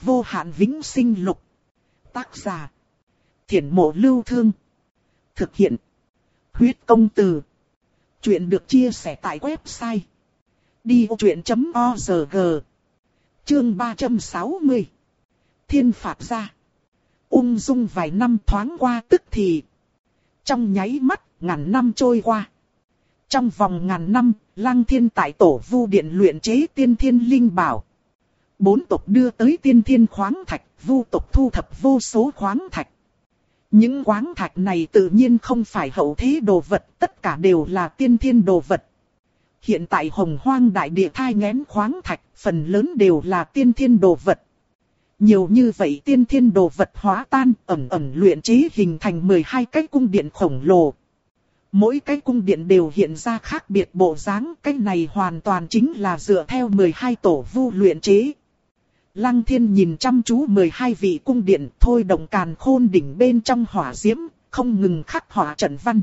Vô hạn vĩnh sinh lục. Tác giả. Thiển mộ lưu thương. Thực hiện. Huyết công từ. Chuyện được chia sẻ tại website. Đi vô chuyện.org Chương 360 Thiên phạt ra. Ung dung vài năm thoáng qua tức thì. Trong nháy mắt, ngàn năm trôi qua. Trong vòng ngàn năm, Lăng Thiên tại tổ vu điện luyện chế tiên thiên linh bảo. Bốn tộc đưa tới tiên thiên khoáng thạch, vu tộc thu thập vô số khoáng thạch. Những khoáng thạch này tự nhiên không phải hậu thế đồ vật, tất cả đều là tiên thiên đồ vật. Hiện tại hồng hoang đại địa thai ngén khoáng thạch, phần lớn đều là tiên thiên đồ vật. Nhiều như vậy tiên thiên đồ vật hóa tan, ẩm ẩm luyện chế hình thành 12 cái cung điện khổng lồ. Mỗi cái cung điện đều hiện ra khác biệt bộ dáng, cái này hoàn toàn chính là dựa theo 12 tổ vu luyện chế. Lăng thiên nhìn chăm chú 12 vị cung điện thôi động càn khôn đỉnh bên trong hỏa diễm, không ngừng khắc hỏa trận văn.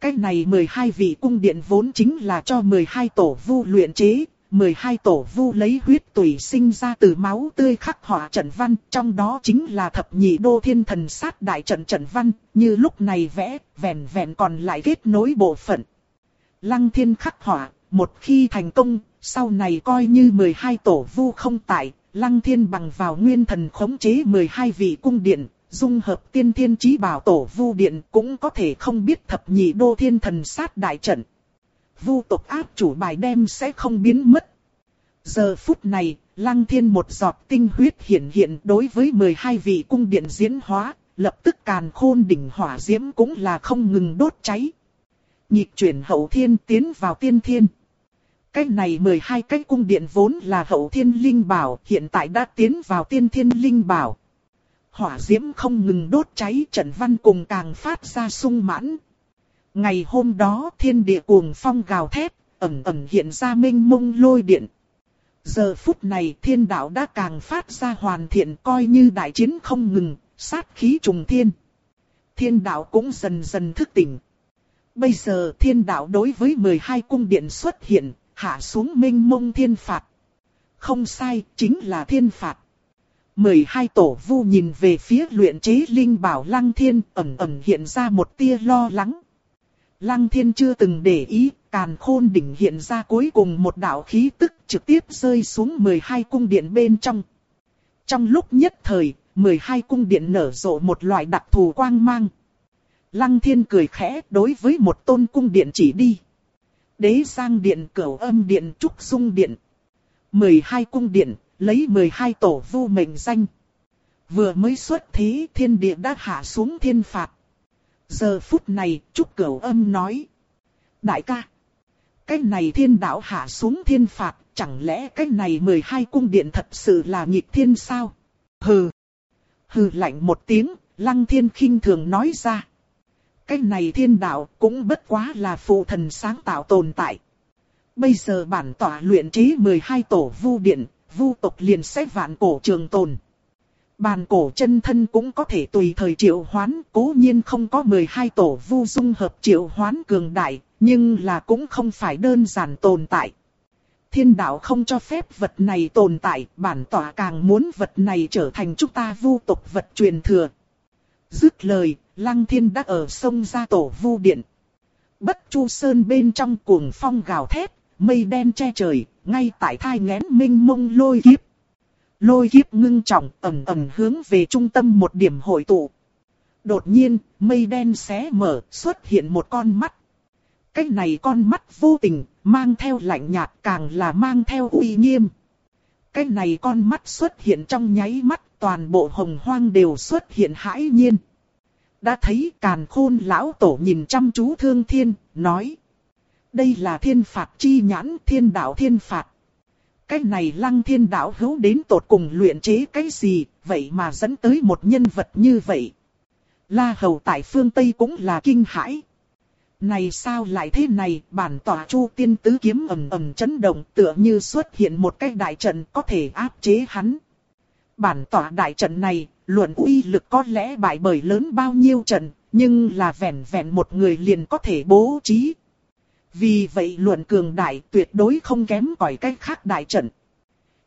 Cái này 12 vị cung điện vốn chính là cho 12 tổ vu luyện chế, 12 tổ vu lấy huyết tủy sinh ra từ máu tươi khắc họa trận văn, trong đó chính là thập nhị đô thiên thần sát đại trận trận văn, như lúc này vẽ, vẹn vẹn còn lại kết nối bộ phận. Lăng thiên khắc họa, một khi thành công, sau này coi như 12 tổ vu không tại, lăng thiên bằng vào nguyên thần khống chế 12 vị cung điện, dung hợp tiên thiên trí bảo tổ vu điện cũng có thể không biết thập nhị đô thiên thần sát đại trận. Vu tộc áp chủ bài đem sẽ không biến mất. Giờ phút này, lăng thiên một giọt tinh huyết hiện hiện đối với 12 vị cung điện diễn hóa, lập tức càn khôn đỉnh hỏa diễm cũng là không ngừng đốt cháy. Nhịp chuyển hậu thiên tiến vào tiên thiên. Cái này 12 cái cung điện vốn là hậu thiên linh bảo, hiện tại đã tiến vào tiên thiên linh bảo. Hỏa diễm không ngừng đốt cháy trận văn cùng càng phát ra sung mãn. Ngày hôm đó thiên địa cuồng phong gào thét, ẩn ẩn hiện ra minh mông lôi điện. Giờ phút này thiên đạo đã càng phát ra hoàn thiện coi như đại chiến không ngừng, sát khí trùng thiên. Thiên đạo cũng dần dần thức tỉnh. Bây giờ thiên đạo đối với 12 cung điện xuất hiện, hạ xuống minh mông thiên phạt. Không sai, chính là thiên phạt. 12 tổ vu nhìn về phía luyện chế linh bảo lăng thiên ẩn ẩn hiện ra một tia lo lắng. Lăng thiên chưa từng để ý, càn khôn đỉnh hiện ra cuối cùng một đạo khí tức trực tiếp rơi xuống 12 cung điện bên trong. Trong lúc nhất thời, 12 cung điện nở rộ một loại đặc thù quang mang. Lăng thiên cười khẽ đối với một tôn cung điện chỉ đi. Đế Giang Điện, Cửu Âm Điện, Trúc Dung Điện. 12 cung điện, lấy 12 tổ vu mệnh danh. Vừa mới xuất thế thiên địa đã hạ xuống thiên phạt. Giờ phút này, Trúc Cửu Âm nói. Đại ca, cái này thiên đạo hạ xuống thiên phạt, chẳng lẽ cái này 12 cung điện thật sự là nhịp thiên sao? Hừ. Hừ lạnh một tiếng, lăng thiên khinh thường nói ra. Cái này thiên đạo cũng bất quá là phụ thần sáng tạo tồn tại. Bây giờ bản tỏa luyện chế 12 tổ vu điện, vu tộc liền sẽ vạn cổ trường tồn. Bàn cổ chân thân cũng có thể tùy thời triệu hoán, cố nhiên không có 12 tổ vu dung hợp triệu hoán cường đại, nhưng là cũng không phải đơn giản tồn tại. Thiên đạo không cho phép vật này tồn tại, bản tỏa càng muốn vật này trở thành chúng ta vu tộc vật truyền thừa. Dứt lời, lăng thiên đã ở sông ra tổ vu điện. Bất chu sơn bên trong cuồng phong gào thét, mây đen che trời, ngay tại thai ngén minh mông lôi kiếp. Lôi kiếp ngưng trọng ẩm ẩm hướng về trung tâm một điểm hội tụ. Đột nhiên, mây đen xé mở, xuất hiện một con mắt. Cái này con mắt vô tình, mang theo lạnh nhạt càng là mang theo uy nghiêm. Cái này con mắt xuất hiện trong nháy mắt, toàn bộ hồng hoang đều xuất hiện hãi nhiên. Đã thấy càn khôn lão tổ nhìn chăm chú thương thiên, nói. Đây là thiên phạt chi nhãn thiên đạo thiên phạt. Cái này lăng thiên đạo hữu đến tột cùng luyện chế cái gì, vậy mà dẫn tới một nhân vật như vậy. La hầu tại phương Tây cũng là kinh hãi. Này sao lại thế này, bản tỏa chu tiên tứ kiếm ầm ầm chấn động tựa như xuất hiện một cái đại trận có thể áp chế hắn. Bản tỏa đại trận này, luận uy lực có lẽ bại bởi lớn bao nhiêu trận, nhưng là vẹn vẹn một người liền có thể bố trí. Vì vậy luận cường đại tuyệt đối không kém cỏi cách khác đại trận.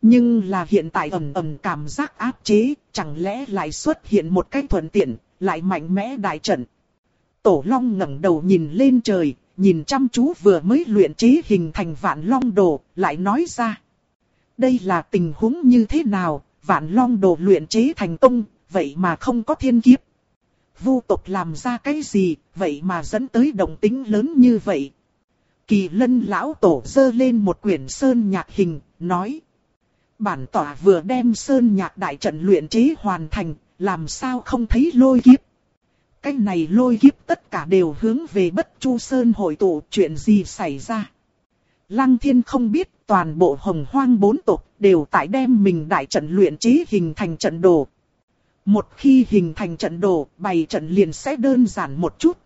Nhưng là hiện tại ầm ầm cảm giác áp chế, chẳng lẽ lại xuất hiện một cách thuận tiện, lại mạnh mẽ đại trận. Tổ Long ngẩng đầu nhìn lên trời, nhìn chăm chú vừa mới luyện chế hình thành vạn long đồ, lại nói ra. Đây là tình huống như thế nào, vạn long đồ luyện chế thành công, vậy mà không có thiên kiếp. Vu tộc làm ra cái gì, vậy mà dẫn tới động tính lớn như vậy. Kỳ lân lão tổ dơ lên một quyển sơn nhạc hình, nói. Bản tỏa vừa đem sơn nhạc đại trận luyện chế hoàn thành, làm sao không thấy lôi kiếp. Cái này lôi kiếp tất cả đều hướng về bất chu sơn hội tụ chuyện gì xảy ra. Lăng thiên không biết toàn bộ hồng hoang bốn tộc đều tại đem mình đại trận luyện chế hình thành trận đồ. Một khi hình thành trận đồ, bày trận liền sẽ đơn giản một chút.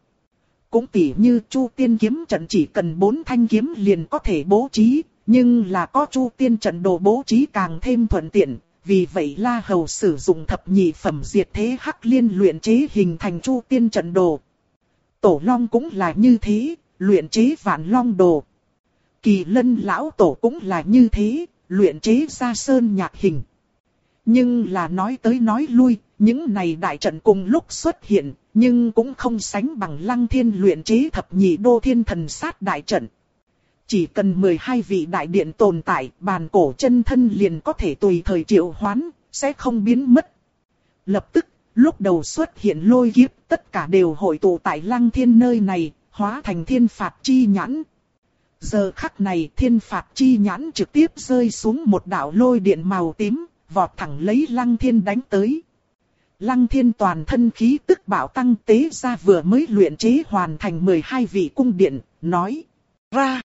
Cũng tỉ như chu tiên kiếm trận chỉ cần bốn thanh kiếm liền có thể bố trí, nhưng là có chu tiên trận đồ bố trí càng thêm thuận tiện. Vì vậy La Hầu sử dụng thập nhị phẩm diệt thế hắc liên luyện chế hình thành chu tiên trận đồ. Tổ Long cũng là như thế, luyện chế vạn long đồ. Kỳ lân lão tổ cũng là như thế, luyện chế ra sơn nhạc hình. Nhưng là nói tới nói lui, những này đại trận cùng lúc xuất hiện, nhưng cũng không sánh bằng lăng thiên luyện chế thập nhị đô thiên thần sát đại trận. Chỉ cần 12 vị đại điện tồn tại, bàn cổ chân thân liền có thể tùy thời triệu hoán, sẽ không biến mất. Lập tức, lúc đầu xuất hiện lôi kiếp, tất cả đều hội tụ tại lăng thiên nơi này, hóa thành thiên phạt chi nhãn. Giờ khắc này thiên phạt chi nhãn trực tiếp rơi xuống một đạo lôi điện màu tím, vọt thẳng lấy lăng thiên đánh tới. Lăng thiên toàn thân khí tức bảo tăng tế ra vừa mới luyện chế hoàn thành 12 vị cung điện, nói ra.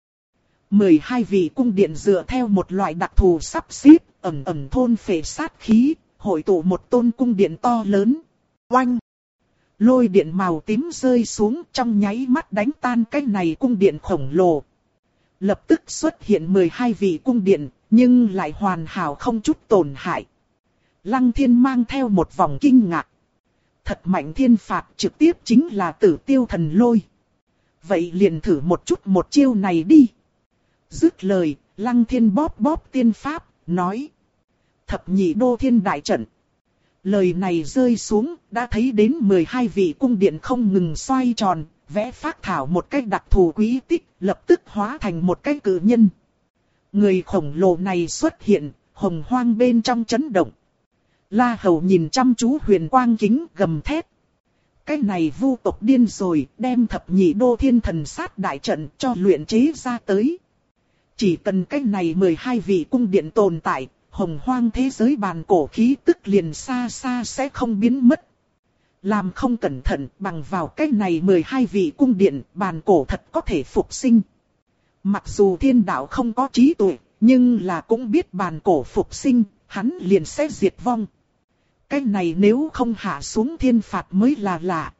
12 vị cung điện dựa theo một loại đặc thù sắp xếp, ẩm ẩm thôn phệ sát khí, hội tụ một tôn cung điện to lớn. Oanh! Lôi điện màu tím rơi xuống trong nháy mắt đánh tan cái này cung điện khổng lồ. Lập tức xuất hiện 12 vị cung điện, nhưng lại hoàn hảo không chút tổn hại. Lăng thiên mang theo một vòng kinh ngạc. Thật mạnh thiên phạt trực tiếp chính là tử tiêu thần lôi. Vậy liền thử một chút một chiêu này đi. Dứt lời, lăng thiên bóp bóp tiên pháp, nói. Thập nhị đô thiên đại trận. Lời này rơi xuống, đã thấy đến 12 vị cung điện không ngừng xoay tròn, vẽ phát thảo một cách đặc thù quý tích, lập tức hóa thành một cái cử nhân. Người khổng lồ này xuất hiện, hồng hoang bên trong chấn động. La Hầu nhìn chăm chú huyền quang kính gầm thét. Cái này vu tộc điên rồi, đem thập nhị đô thiên thần sát đại trận cho luyện chế ra tới. Chỉ cần cái này 12 vị cung điện tồn tại, hồng hoang thế giới bàn cổ khí tức liền xa xa sẽ không biến mất. Làm không cẩn thận bằng vào cái này 12 vị cung điện bàn cổ thật có thể phục sinh. Mặc dù thiên đạo không có trí tuệ, nhưng là cũng biết bàn cổ phục sinh, hắn liền sẽ diệt vong. Cái này nếu không hạ xuống thiên phạt mới là lạ.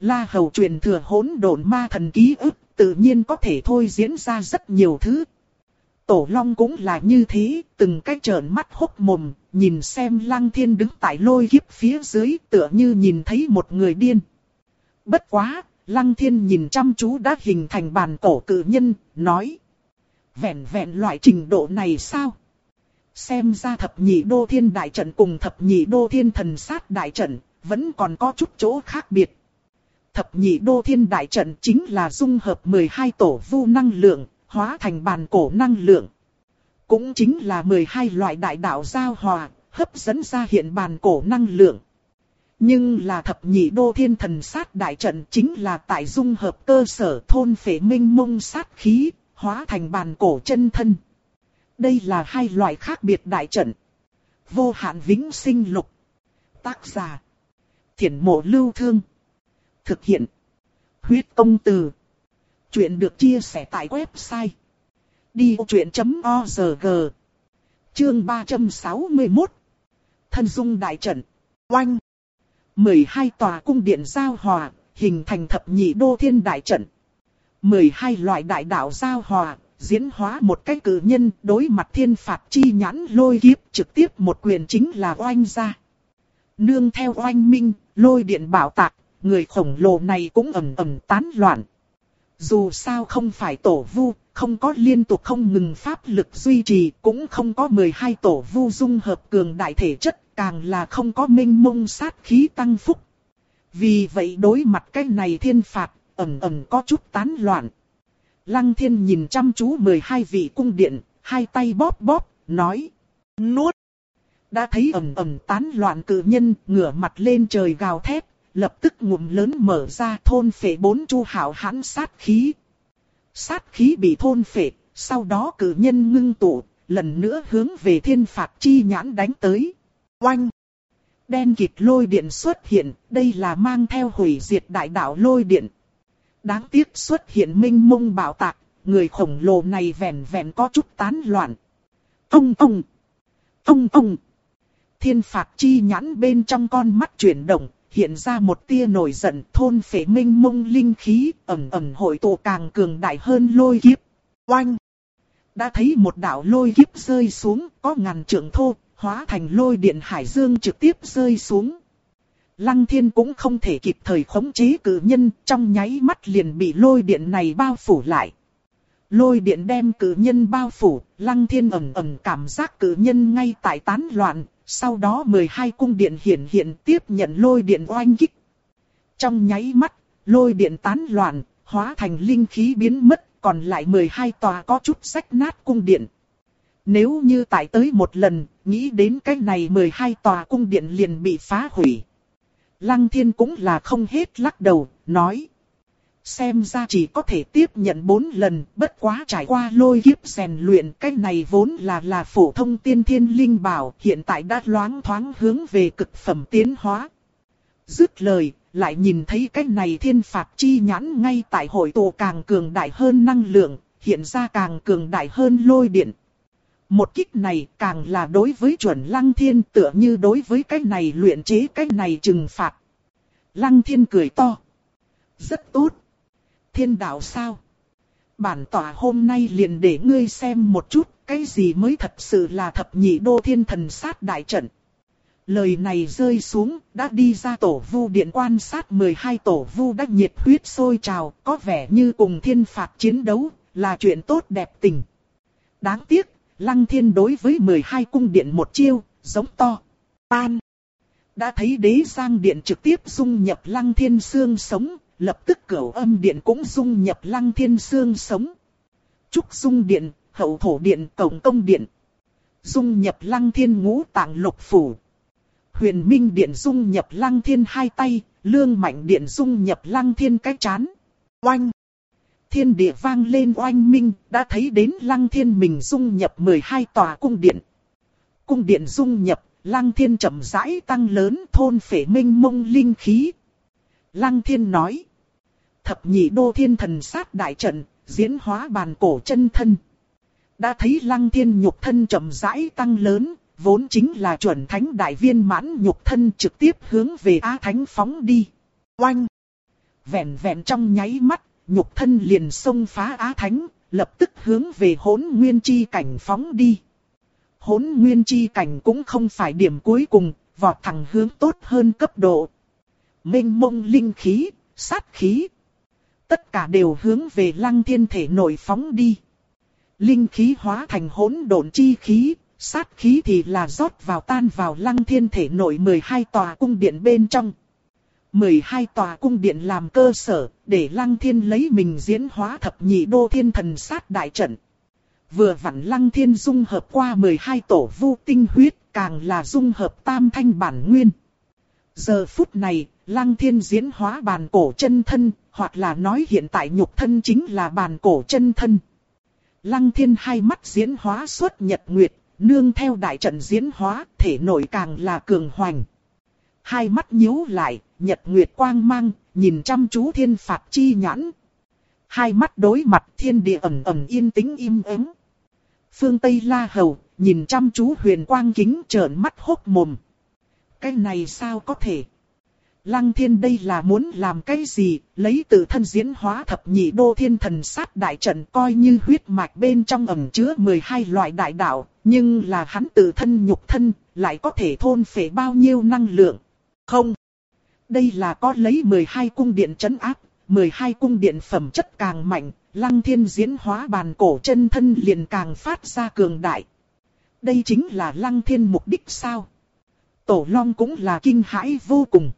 La hầu truyền thừa hỗn độn ma thần ký ức, tự nhiên có thể thôi diễn ra rất nhiều thứ. Tổ Long cũng là như thế, từng cái trợn mắt hốc mồm, nhìn xem Lăng Thiên đứng tại lôi kiếp phía dưới tựa như nhìn thấy một người điên. Bất quá, Lăng Thiên nhìn chăm chú đã hình thành bàn cổ cự nhân, nói. Vẹn vẹn loại trình độ này sao? Xem ra thập nhị đô thiên đại trận cùng thập nhị đô thiên thần sát đại trận, vẫn còn có chút chỗ khác biệt. Thập nhị đô thiên đại trận chính là dung hợp 12 tổ vu năng lượng, hóa thành bàn cổ năng lượng. Cũng chính là 12 loại đại đạo giao hòa, hấp dẫn ra hiện bàn cổ năng lượng. Nhưng là thập nhị đô thiên thần sát đại trận chính là tại dung hợp cơ sở thôn phệ minh mông sát khí, hóa thành bàn cổ chân thân. Đây là hai loại khác biệt đại trận. Vô hạn vĩnh sinh lục. Tác giả. Thiển mộ lưu thương. Thực hiện. Huyết công từ. Chuyện được chia sẻ tại website. Đi truyện.org Chương 361 Thân dung đại trận. Oanh. 12 tòa cung điện giao hòa, hình thành thập nhị đô thiên đại trận. 12 loại đại đạo giao hòa, diễn hóa một cái cử nhân đối mặt thiên phạt chi nhãn lôi kiếp trực tiếp một quyền chính là oanh ra. Nương theo oanh minh, lôi điện bảo tạc, người khổng lồ này cũng ầm ầm tán loạn. Dù sao không phải tổ vu, không có liên tục không ngừng pháp lực duy trì, cũng không có 12 tổ vu dung hợp cường đại thể chất, càng là không có minh mông sát khí tăng phúc. Vì vậy đối mặt cái này thiên phạt, ầm ầm có chút tán loạn. Lăng thiên nhìn chăm chú 12 vị cung điện, hai tay bóp bóp, nói. Nuốt. Đã thấy ầm ầm tán loạn cử nhân, ngửa mặt lên trời gào thét, lập tức ngụm lớn mở ra thôn phệ bốn chu hảo hãn sát khí. Sát khí bị thôn phệ, sau đó cử nhân ngưng tụ, lần nữa hướng về thiên phạt chi nhãn đánh tới. Oanh! Đen kịt lôi điện xuất hiện, đây là mang theo hủy diệt đại đạo lôi điện. Đáng tiếc xuất hiện minh mông bảo tạc, người khổng lồ này vẹn vẹn có chút tán loạn. Ông ông! Ông ông! Thiên phạt chi nhãn bên trong con mắt chuyển động, hiện ra một tia nổi giận thôn phệ minh mông linh khí, ẩm ẩm hội tụ càng cường đại hơn lôi kiếp. Oanh! Đã thấy một đạo lôi kiếp rơi xuống, có ngàn trượng thô, hóa thành lôi điện hải dương trực tiếp rơi xuống. Lăng thiên cũng không thể kịp thời khống chế cử nhân, trong nháy mắt liền bị lôi điện này bao phủ lại. Lôi điện đem cử nhân bao phủ, lăng thiên ẩm ẩm cảm giác cử nhân ngay tại tán loạn, sau đó 12 cung điện hiện hiện tiếp nhận lôi điện oanh kích. Trong nháy mắt, lôi điện tán loạn, hóa thành linh khí biến mất, còn lại 12 tòa có chút sách nát cung điện. Nếu như tại tới một lần, nghĩ đến cái này 12 tòa cung điện liền bị phá hủy. Lăng thiên cũng là không hết lắc đầu, nói. Xem ra chỉ có thể tiếp nhận bốn lần, bất quá trải qua lôi kiếp rèn luyện, cái này vốn là là phổ thông tiên thiên linh bảo, hiện tại đã loáng thoáng hướng về cực phẩm tiến hóa. Dứt lời, lại nhìn thấy cái này thiên phạt chi nhãn ngay tại hội tụ càng cường đại hơn năng lượng, hiện ra càng cường đại hơn lôi điện. Một kích này càng là đối với chuẩn lăng thiên tựa như đối với cái này luyện chế cái này trừng phạt. Lăng thiên cười to. Rất tốt. Thiên đạo sao? Bản tỏa hôm nay liền để ngươi xem một chút cái gì mới thật sự là thập nhị đô thiên thần sát đại trận. Lời này rơi xuống, đã đi ra tổ vu điện quan sát 12 tổ vu đã nhiệt huyết sôi trào, có vẻ như cùng thiên phạt chiến đấu, là chuyện tốt đẹp tình. Đáng tiếc, Lăng thiên đối với 12 cung điện một chiêu, giống to, tan. Đã thấy đế giang điện trực tiếp dung nhập lăng thiên xương sống, lập tức cửu âm điện cũng dung nhập lăng thiên xương sống. Trúc dung điện, hậu thổ điện, cổng công điện. Dung nhập lăng thiên ngũ tạng lục phủ. Huyền minh điện dung nhập lăng thiên hai tay, lương mạnh điện dung nhập lăng thiên cái chán. Oanh! Thiên địa vang lên oanh minh, đã thấy đến lăng thiên mình dung nhập 12 tòa cung điện. Cung điện dung nhập, lăng thiên chậm rãi tăng lớn thôn phệ minh mông linh khí. Lăng thiên nói, thập nhị đô thiên thần sát đại trận, diễn hóa bàn cổ chân thân. Đã thấy lăng thiên nhục thân chậm rãi tăng lớn, vốn chính là chuẩn thánh đại viên mãn nhục thân trực tiếp hướng về A Thánh phóng đi. Oanh! Vẹn vẹn trong nháy mắt, nhục thân liền xông phá Á Thánh, lập tức hướng về hỗn nguyên chi cảnh phóng đi. Hỗn nguyên chi cảnh cũng không phải điểm cuối cùng, vọt thẳng hướng tốt hơn cấp độ. Minh mông linh khí, sát khí. Tất cả đều hướng về lăng thiên thể nội phóng đi. Linh khí hóa thành hỗn độn chi khí, sát khí thì là rót vào tan vào lăng thiên thể nội 12 tòa cung điện bên trong. 12 tòa cung điện làm cơ sở, để Lăng Thiên lấy mình diễn hóa thập nhị đô thiên thần sát đại trận. Vừa vặn Lăng Thiên dung hợp qua 12 tổ vu tinh huyết, càng là dung hợp tam thanh bản nguyên. Giờ phút này, Lăng Thiên diễn hóa bàn cổ chân thân, hoặc là nói hiện tại nhục thân chính là bàn cổ chân thân. Lăng Thiên hai mắt diễn hóa xuất nhật nguyệt, nương theo đại trận diễn hóa, thể nội càng là cường hoành. Hai mắt nhíu lại, nhật nguyệt quang mang, nhìn chăm chú thiên phạt chi nhãn. Hai mắt đối mặt thiên địa ẩn ẩn yên tĩnh im ắng. Phương Tây La Hầu, nhìn chăm chú huyền quang kính trợn mắt hốc mồm. Cái này sao có thể? Lăng thiên đây là muốn làm cái gì, lấy tự thân diễn hóa thập nhị đô thiên thần sát đại trận coi như huyết mạch bên trong ẩm chứa 12 loại đại đạo, nhưng là hắn tự thân nhục thân, lại có thể thôn phệ bao nhiêu năng lượng. Không. Đây là có lấy 12 cung điện chấn áp, 12 cung điện phẩm chất càng mạnh, lăng thiên diễn hóa bàn cổ chân thân liền càng phát ra cường đại. Đây chính là lăng thiên mục đích sao? Tổ Long cũng là kinh hãi vô cùng.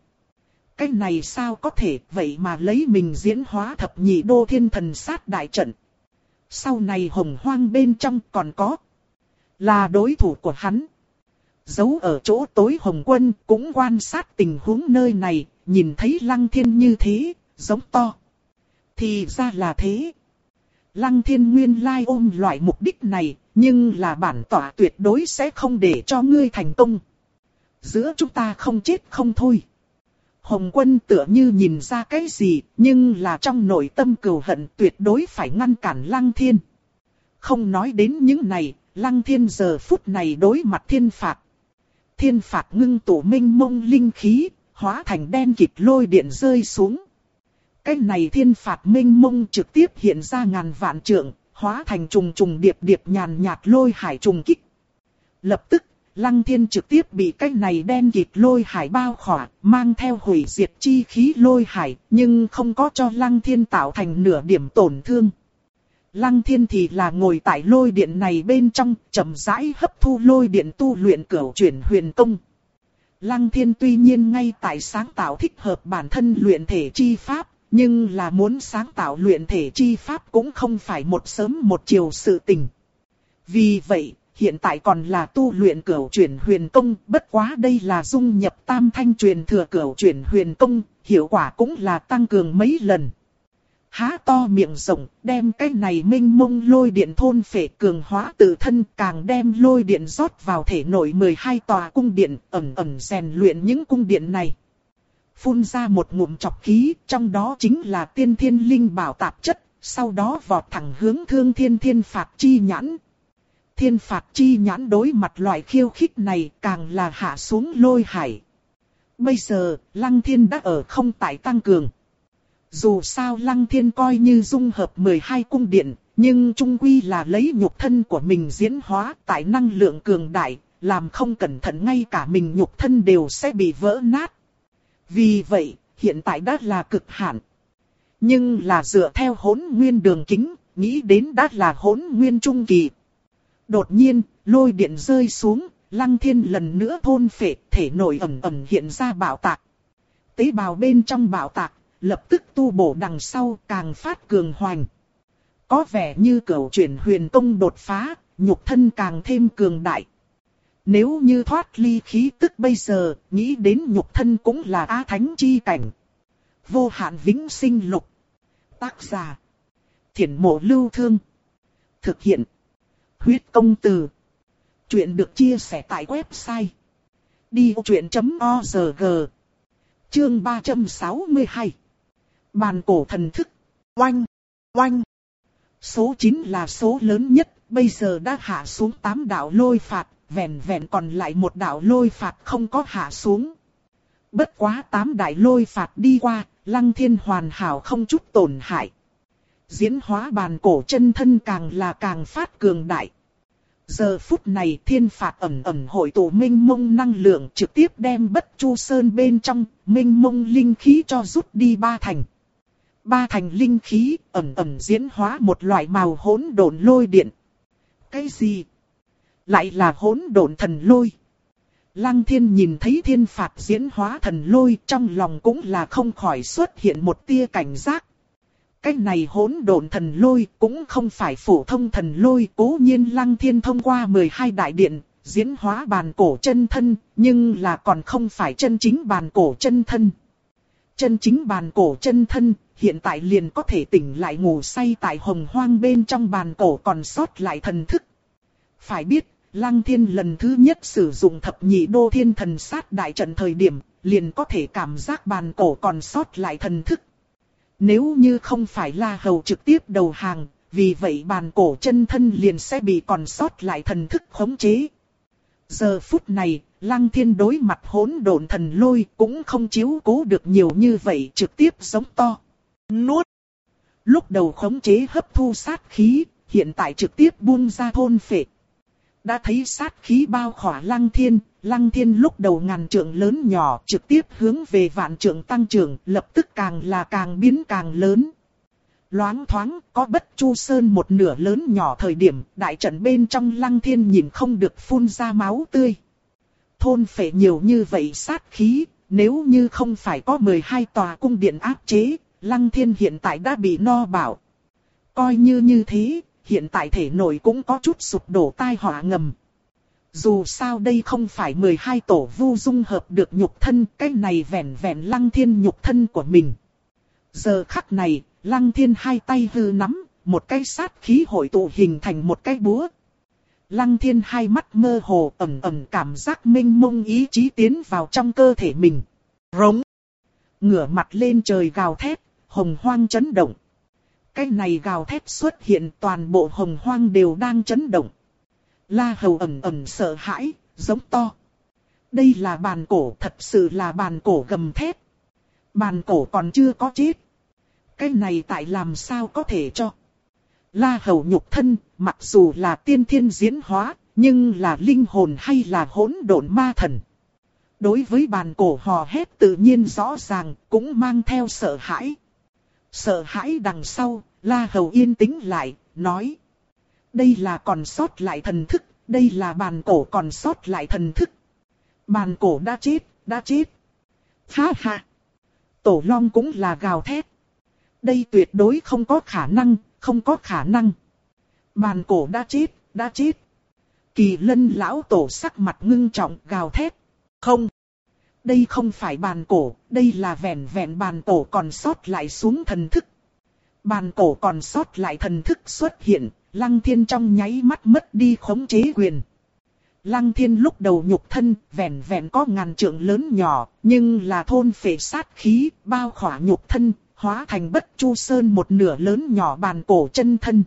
Cái này sao có thể vậy mà lấy mình diễn hóa thập nhị đô thiên thần sát đại trận. Sau này hồng hoang bên trong còn có. Là đối thủ của hắn. Giấu ở chỗ tối hồng quân cũng quan sát tình huống nơi này, nhìn thấy lăng thiên như thế, giống to. Thì ra là thế. Lăng thiên nguyên lai ôm loại mục đích này, nhưng là bản tỏa tuyệt đối sẽ không để cho ngươi thành công. Giữa chúng ta không chết không thôi. Hồng quân tựa như nhìn ra cái gì, nhưng là trong nội tâm cừu hận tuyệt đối phải ngăn cản lăng thiên. Không nói đến những này, lăng thiên giờ phút này đối mặt thiên phạt. Thiên phạt ngưng tụ minh mông linh khí, hóa thành đen kịt lôi điện rơi xuống. Cái này thiên phạt minh mông trực tiếp hiện ra ngàn vạn trượng, hóa thành trùng trùng điệp điệp nhàn nhạt lôi hải trùng kích. Lập tức, lăng thiên trực tiếp bị cái này đen kịt lôi hải bao khỏa, mang theo hủy diệt chi khí lôi hải, nhưng không có cho lăng thiên tạo thành nửa điểm tổn thương. Lăng thiên thì là ngồi tại lôi điện này bên trong, chậm rãi hấp thu lôi điện tu luyện cửu chuyển huyền công. Lăng thiên tuy nhiên ngay tại sáng tạo thích hợp bản thân luyện thể chi pháp, nhưng là muốn sáng tạo luyện thể chi pháp cũng không phải một sớm một chiều sự tình. Vì vậy, hiện tại còn là tu luyện cửu chuyển huyền công, bất quá đây là dung nhập tam thanh truyền thừa cửu chuyển huyền công, hiệu quả cũng là tăng cường mấy lần. Há to miệng rộng, đem cái này minh mông lôi điện thôn phệ cường hóa tự thân, càng đem lôi điện rót vào thể nội 12 tòa cung điện, ẩn ẩn rèn luyện những cung điện này phun ra một ngụm chọc khí, trong đó chính là tiên thiên linh bảo tạp chất, sau đó vọt thẳng hướng thương thiên thiên phạt chi nhãn. Thiên phạt chi nhãn đối mặt loại khiêu khích này càng là hạ xuống lôi hải. Bây giờ, lăng thiên đã ở không tại tăng cường. Dù sao lăng thiên coi như dung hợp 12 cung điện, nhưng trung quy là lấy nhục thân của mình diễn hóa tại năng lượng cường đại, làm không cẩn thận ngay cả mình nhục thân đều sẽ bị vỡ nát. Vì vậy, hiện tại đã là cực hạn. Nhưng là dựa theo hỗn nguyên đường kính, nghĩ đến đã là hỗn nguyên trung kỳ. Đột nhiên, lôi điện rơi xuống, lăng thiên lần nữa thôn phệ, thể nội ẩm ẩm hiện ra bảo tạc. Tế bào bên trong bảo tạc, lập tức tu bổ đằng sau càng phát cường hoành. Có vẻ như cầu chuyển huyền công đột phá, nhục thân càng thêm cường đại. Nếu như thoát ly khí tức bây giờ, nghĩ đến nhục thân cũng là á thánh chi cảnh. Vô hạn vĩnh sinh lục. Tác giả. Thiển mộ lưu thương. Thực hiện. Huyết công từ. Chuyện được chia sẻ tại website. Đi truyện.org Chương 362 Bàn cổ thần thức. Oanh, oanh. Số 9 là số lớn nhất, bây giờ đã hạ xuống 8 đạo lôi phạt, vẹn vẹn còn lại một đạo lôi phạt không có hạ xuống. Bất quá tám đại lôi phạt đi qua, lăng thiên hoàn hảo không chút tổn hại. Diễn hóa bàn cổ chân thân càng là càng phát cường đại. Giờ phút này thiên phạt ẩm ẩm hội tụ minh mông năng lượng trực tiếp đem bất chu sơn bên trong, minh mông linh khí cho rút đi ba thành. Ba thành linh khí ẩm ẩm diễn hóa một loại màu hỗn độn lôi điện. Cái gì? Lại là hỗn độn thần lôi. Lăng thiên nhìn thấy thiên phạt diễn hóa thần lôi trong lòng cũng là không khỏi xuất hiện một tia cảnh giác. Cái này hỗn độn thần lôi cũng không phải phổ thông thần lôi cố nhiên lăng thiên thông qua 12 đại điện, diễn hóa bàn cổ chân thân, nhưng là còn không phải chân chính bàn cổ chân thân. Chân chính bàn cổ chân thân, hiện tại liền có thể tỉnh lại ngủ say tại hồng hoang bên trong bàn cổ còn sót lại thần thức. Phải biết, Lăng thiên lần thứ nhất sử dụng thập nhị đô thiên thần sát đại trận thời điểm, liền có thể cảm giác bàn cổ còn sót lại thần thức. Nếu như không phải la hầu trực tiếp đầu hàng, vì vậy bàn cổ chân thân liền sẽ bị còn sót lại thần thức khống chế. Giờ phút này, lăng thiên đối mặt hỗn độn thần lôi cũng không chiếu cố được nhiều như vậy trực tiếp giống to. Nuốt! Lúc đầu khống chế hấp thu sát khí, hiện tại trực tiếp buông ra thôn phệ. Đã thấy sát khí bao khỏa lăng thiên, lăng thiên lúc đầu ngàn trượng lớn nhỏ trực tiếp hướng về vạn trượng tăng trưởng, lập tức càng là càng biến càng lớn. loáng thoáng có bất chu sơn một nửa lớn nhỏ thời điểm đại trận bên trong lăng thiên nhìn không được phun ra máu tươi. Thôn phệ nhiều như vậy sát khí, nếu như không phải có 12 tòa cung điện áp chế, lăng thiên hiện tại đã bị no bảo. Coi như như thế, hiện tại thể nội cũng có chút sụp đổ tai họa ngầm. Dù sao đây không phải 12 tổ vu dung hợp được nhục thân, cái này vẹn vẹn lăng thiên nhục thân của mình. Giờ khắc này, lăng thiên hai tay hư nắm, một cái sát khí hội tụ hình thành một cái búa. Lăng thiên hai mắt mơ hồ ẩm ẩm cảm giác minh mông ý chí tiến vào trong cơ thể mình. Rống. Ngửa mặt lên trời gào thét, hồng hoang chấn động. Cái này gào thét xuất hiện toàn bộ hồng hoang đều đang chấn động. La hầu ẩm ẩm sợ hãi, giống to. Đây là bàn cổ, thật sự là bàn cổ gầm thét. Bàn cổ còn chưa có chết. Cái này tại làm sao có thể cho. La hầu nhục thân, mặc dù là tiên thiên diễn hóa, nhưng là linh hồn hay là hỗn độn ma thần. Đối với bàn cổ hò hét tự nhiên rõ ràng, cũng mang theo sợ hãi. Sợ hãi đằng sau, La Hầu yên tĩnh lại, nói. Đây là còn sót lại thần thức, đây là bàn cổ còn sót lại thần thức. Bàn cổ đã chết, đã chết. Ha ha. Tổ long cũng là gào thét. Đây tuyệt đối không có khả năng, không có khả năng. Bàn cổ đã chết, đã chết. Kỳ lân lão tổ sắc mặt ngưng trọng gào thét. Không. Đây không phải bàn cổ, đây là vẹn vẹn bàn cổ còn sót lại xuống thần thức. Bàn cổ còn sót lại thần thức xuất hiện, lăng thiên trong nháy mắt mất đi khống chế quyền. Lăng thiên lúc đầu nhục thân, vẹn vẹn có ngàn trượng lớn nhỏ, nhưng là thôn phệ sát khí, bao khỏa nhục thân, hóa thành bất chu sơn một nửa lớn nhỏ bàn cổ chân thân.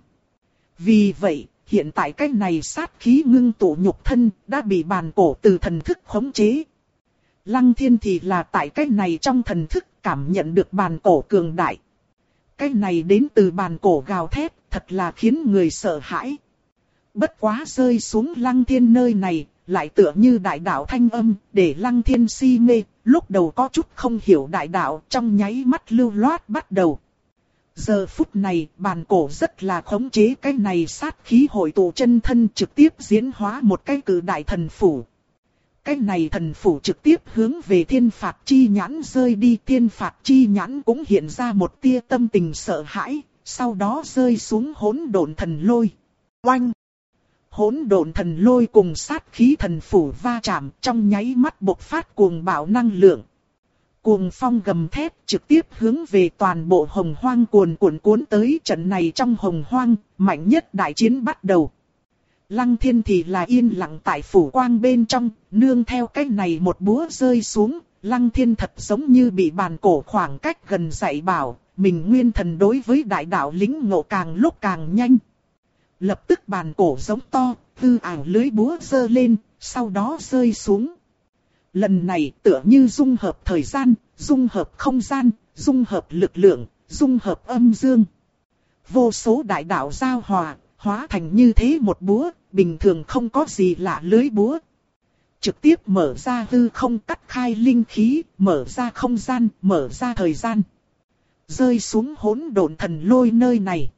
Vì vậy, hiện tại cái này sát khí ngưng tụ nhục thân, đã bị bàn cổ từ thần thức khống chế. Lăng thiên thì là tại cái này trong thần thức cảm nhận được bàn cổ cường đại. Cái này đến từ bàn cổ gào thét, thật là khiến người sợ hãi. Bất quá rơi xuống lăng thiên nơi này, lại tựa như đại đạo thanh âm, để lăng thiên si mê, lúc đầu có chút không hiểu đại đạo, trong nháy mắt lưu loát bắt đầu. Giờ phút này, bàn cổ rất là khống chế cái này sát khí hội tụ chân thân trực tiếp diễn hóa một cái cử đại thần phủ. Cái này thần phủ trực tiếp hướng về thiên phạt chi nhãn rơi đi thiên phạt chi nhãn cũng hiện ra một tia tâm tình sợ hãi, sau đó rơi xuống hỗn độn thần lôi. Oanh! Hỗn độn thần lôi cùng sát khí thần phủ va chạm trong nháy mắt bộc phát cuồng bạo năng lượng. Cuồng phong gầm thép trực tiếp hướng về toàn bộ hồng hoang cuồn cuộn cuốn tới trận này trong hồng hoang, mạnh nhất đại chiến bắt đầu. Lăng thiên thì là yên lặng tại phủ quang bên trong, nương theo cái này một búa rơi xuống, lăng thiên thật giống như bị bàn cổ khoảng cách gần dạy bảo, mình nguyên thần đối với đại đạo lính ngộ càng lúc càng nhanh. Lập tức bàn cổ giống to, tư ảo lưới búa dơ lên, sau đó rơi xuống. Lần này tựa như dung hợp thời gian, dung hợp không gian, dung hợp lực lượng, dung hợp âm dương. Vô số đại đạo giao hòa, hóa thành như thế một búa, bình thường không có gì lạ lưới búa. Trực tiếp mở ra hư không cắt khai linh khí, mở ra không gian, mở ra thời gian. Rơi xuống hỗn độn thần lôi nơi này.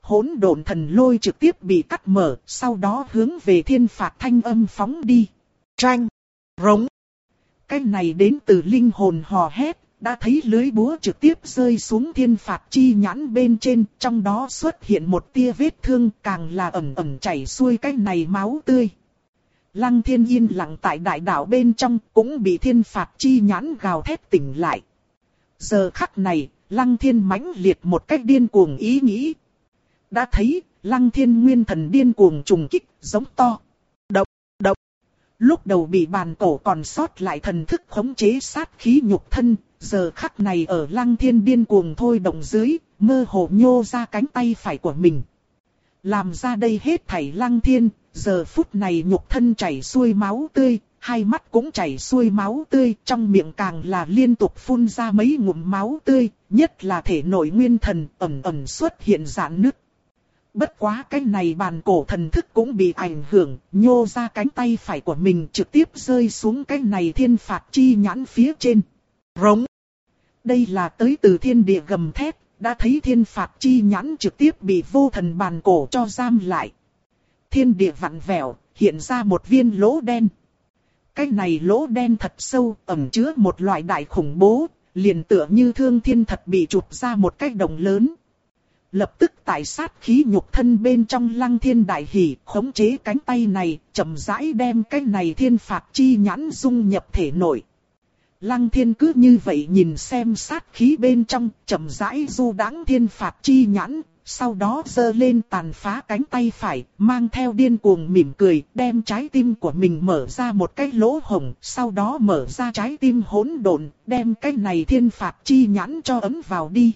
Hỗn độn thần lôi trực tiếp bị cắt mở, sau đó hướng về thiên phạt thanh âm phóng đi. Tranh, rống. Cái này đến từ linh hồn hò hét, đã thấy lưới búa trực tiếp rơi xuống thiên phạt chi nhãn bên trên, trong đó xuất hiện một tia vết thương càng là ẩm ẩm chảy xuôi cái này máu tươi. Lăng thiên yên lặng tại đại đảo bên trong cũng bị thiên phạt chi nhãn gào thét tỉnh lại. Giờ khắc này, lăng thiên mãnh liệt một cách điên cuồng ý nghĩ. Đã thấy, lăng thiên nguyên thần điên cuồng trùng kích, giống to. Động, động. Lúc đầu bị bàn cổ còn sót lại thần thức khống chế sát khí nhục thân, giờ khắc này ở lăng thiên điên cuồng thôi động dưới, mơ hồ nhô ra cánh tay phải của mình. Làm ra đây hết thảy lăng thiên, giờ phút này nhục thân chảy xuôi máu tươi, hai mắt cũng chảy xuôi máu tươi, trong miệng càng là liên tục phun ra mấy ngụm máu tươi, nhất là thể nội nguyên thần ẩm ẩm xuất hiện giãn nứt. Bất quá cái này bàn cổ thần thức cũng bị ảnh hưởng, nhô ra cánh tay phải của mình trực tiếp rơi xuống cái này thiên phạt chi nhãn phía trên. Rống. Đây là tới từ thiên địa gầm thét, đã thấy thiên phạt chi nhãn trực tiếp bị vô thần bàn cổ cho giam lại. Thiên địa vặn vẹo, hiện ra một viên lỗ đen. Cái này lỗ đen thật sâu, ẩn chứa một loại đại khủng bố, liền tựa như thương thiên thật bị chụp ra một cái đồng lớn. Lập tức tại sát khí nhục thân bên trong lăng thiên đại hỉ, khống chế cánh tay này, chậm rãi đem cái này thiên phạt chi nhãn dung nhập thể nội. Lăng thiên cứ như vậy nhìn xem sát khí bên trong, chậm rãi du đãng thiên phạt chi nhãn, sau đó giơ lên tàn phá cánh tay phải, mang theo điên cuồng mỉm cười, đem trái tim của mình mở ra một cái lỗ hồng, sau đó mở ra trái tim hỗn độn, đem cái này thiên phạt chi nhãn cho ấm vào đi.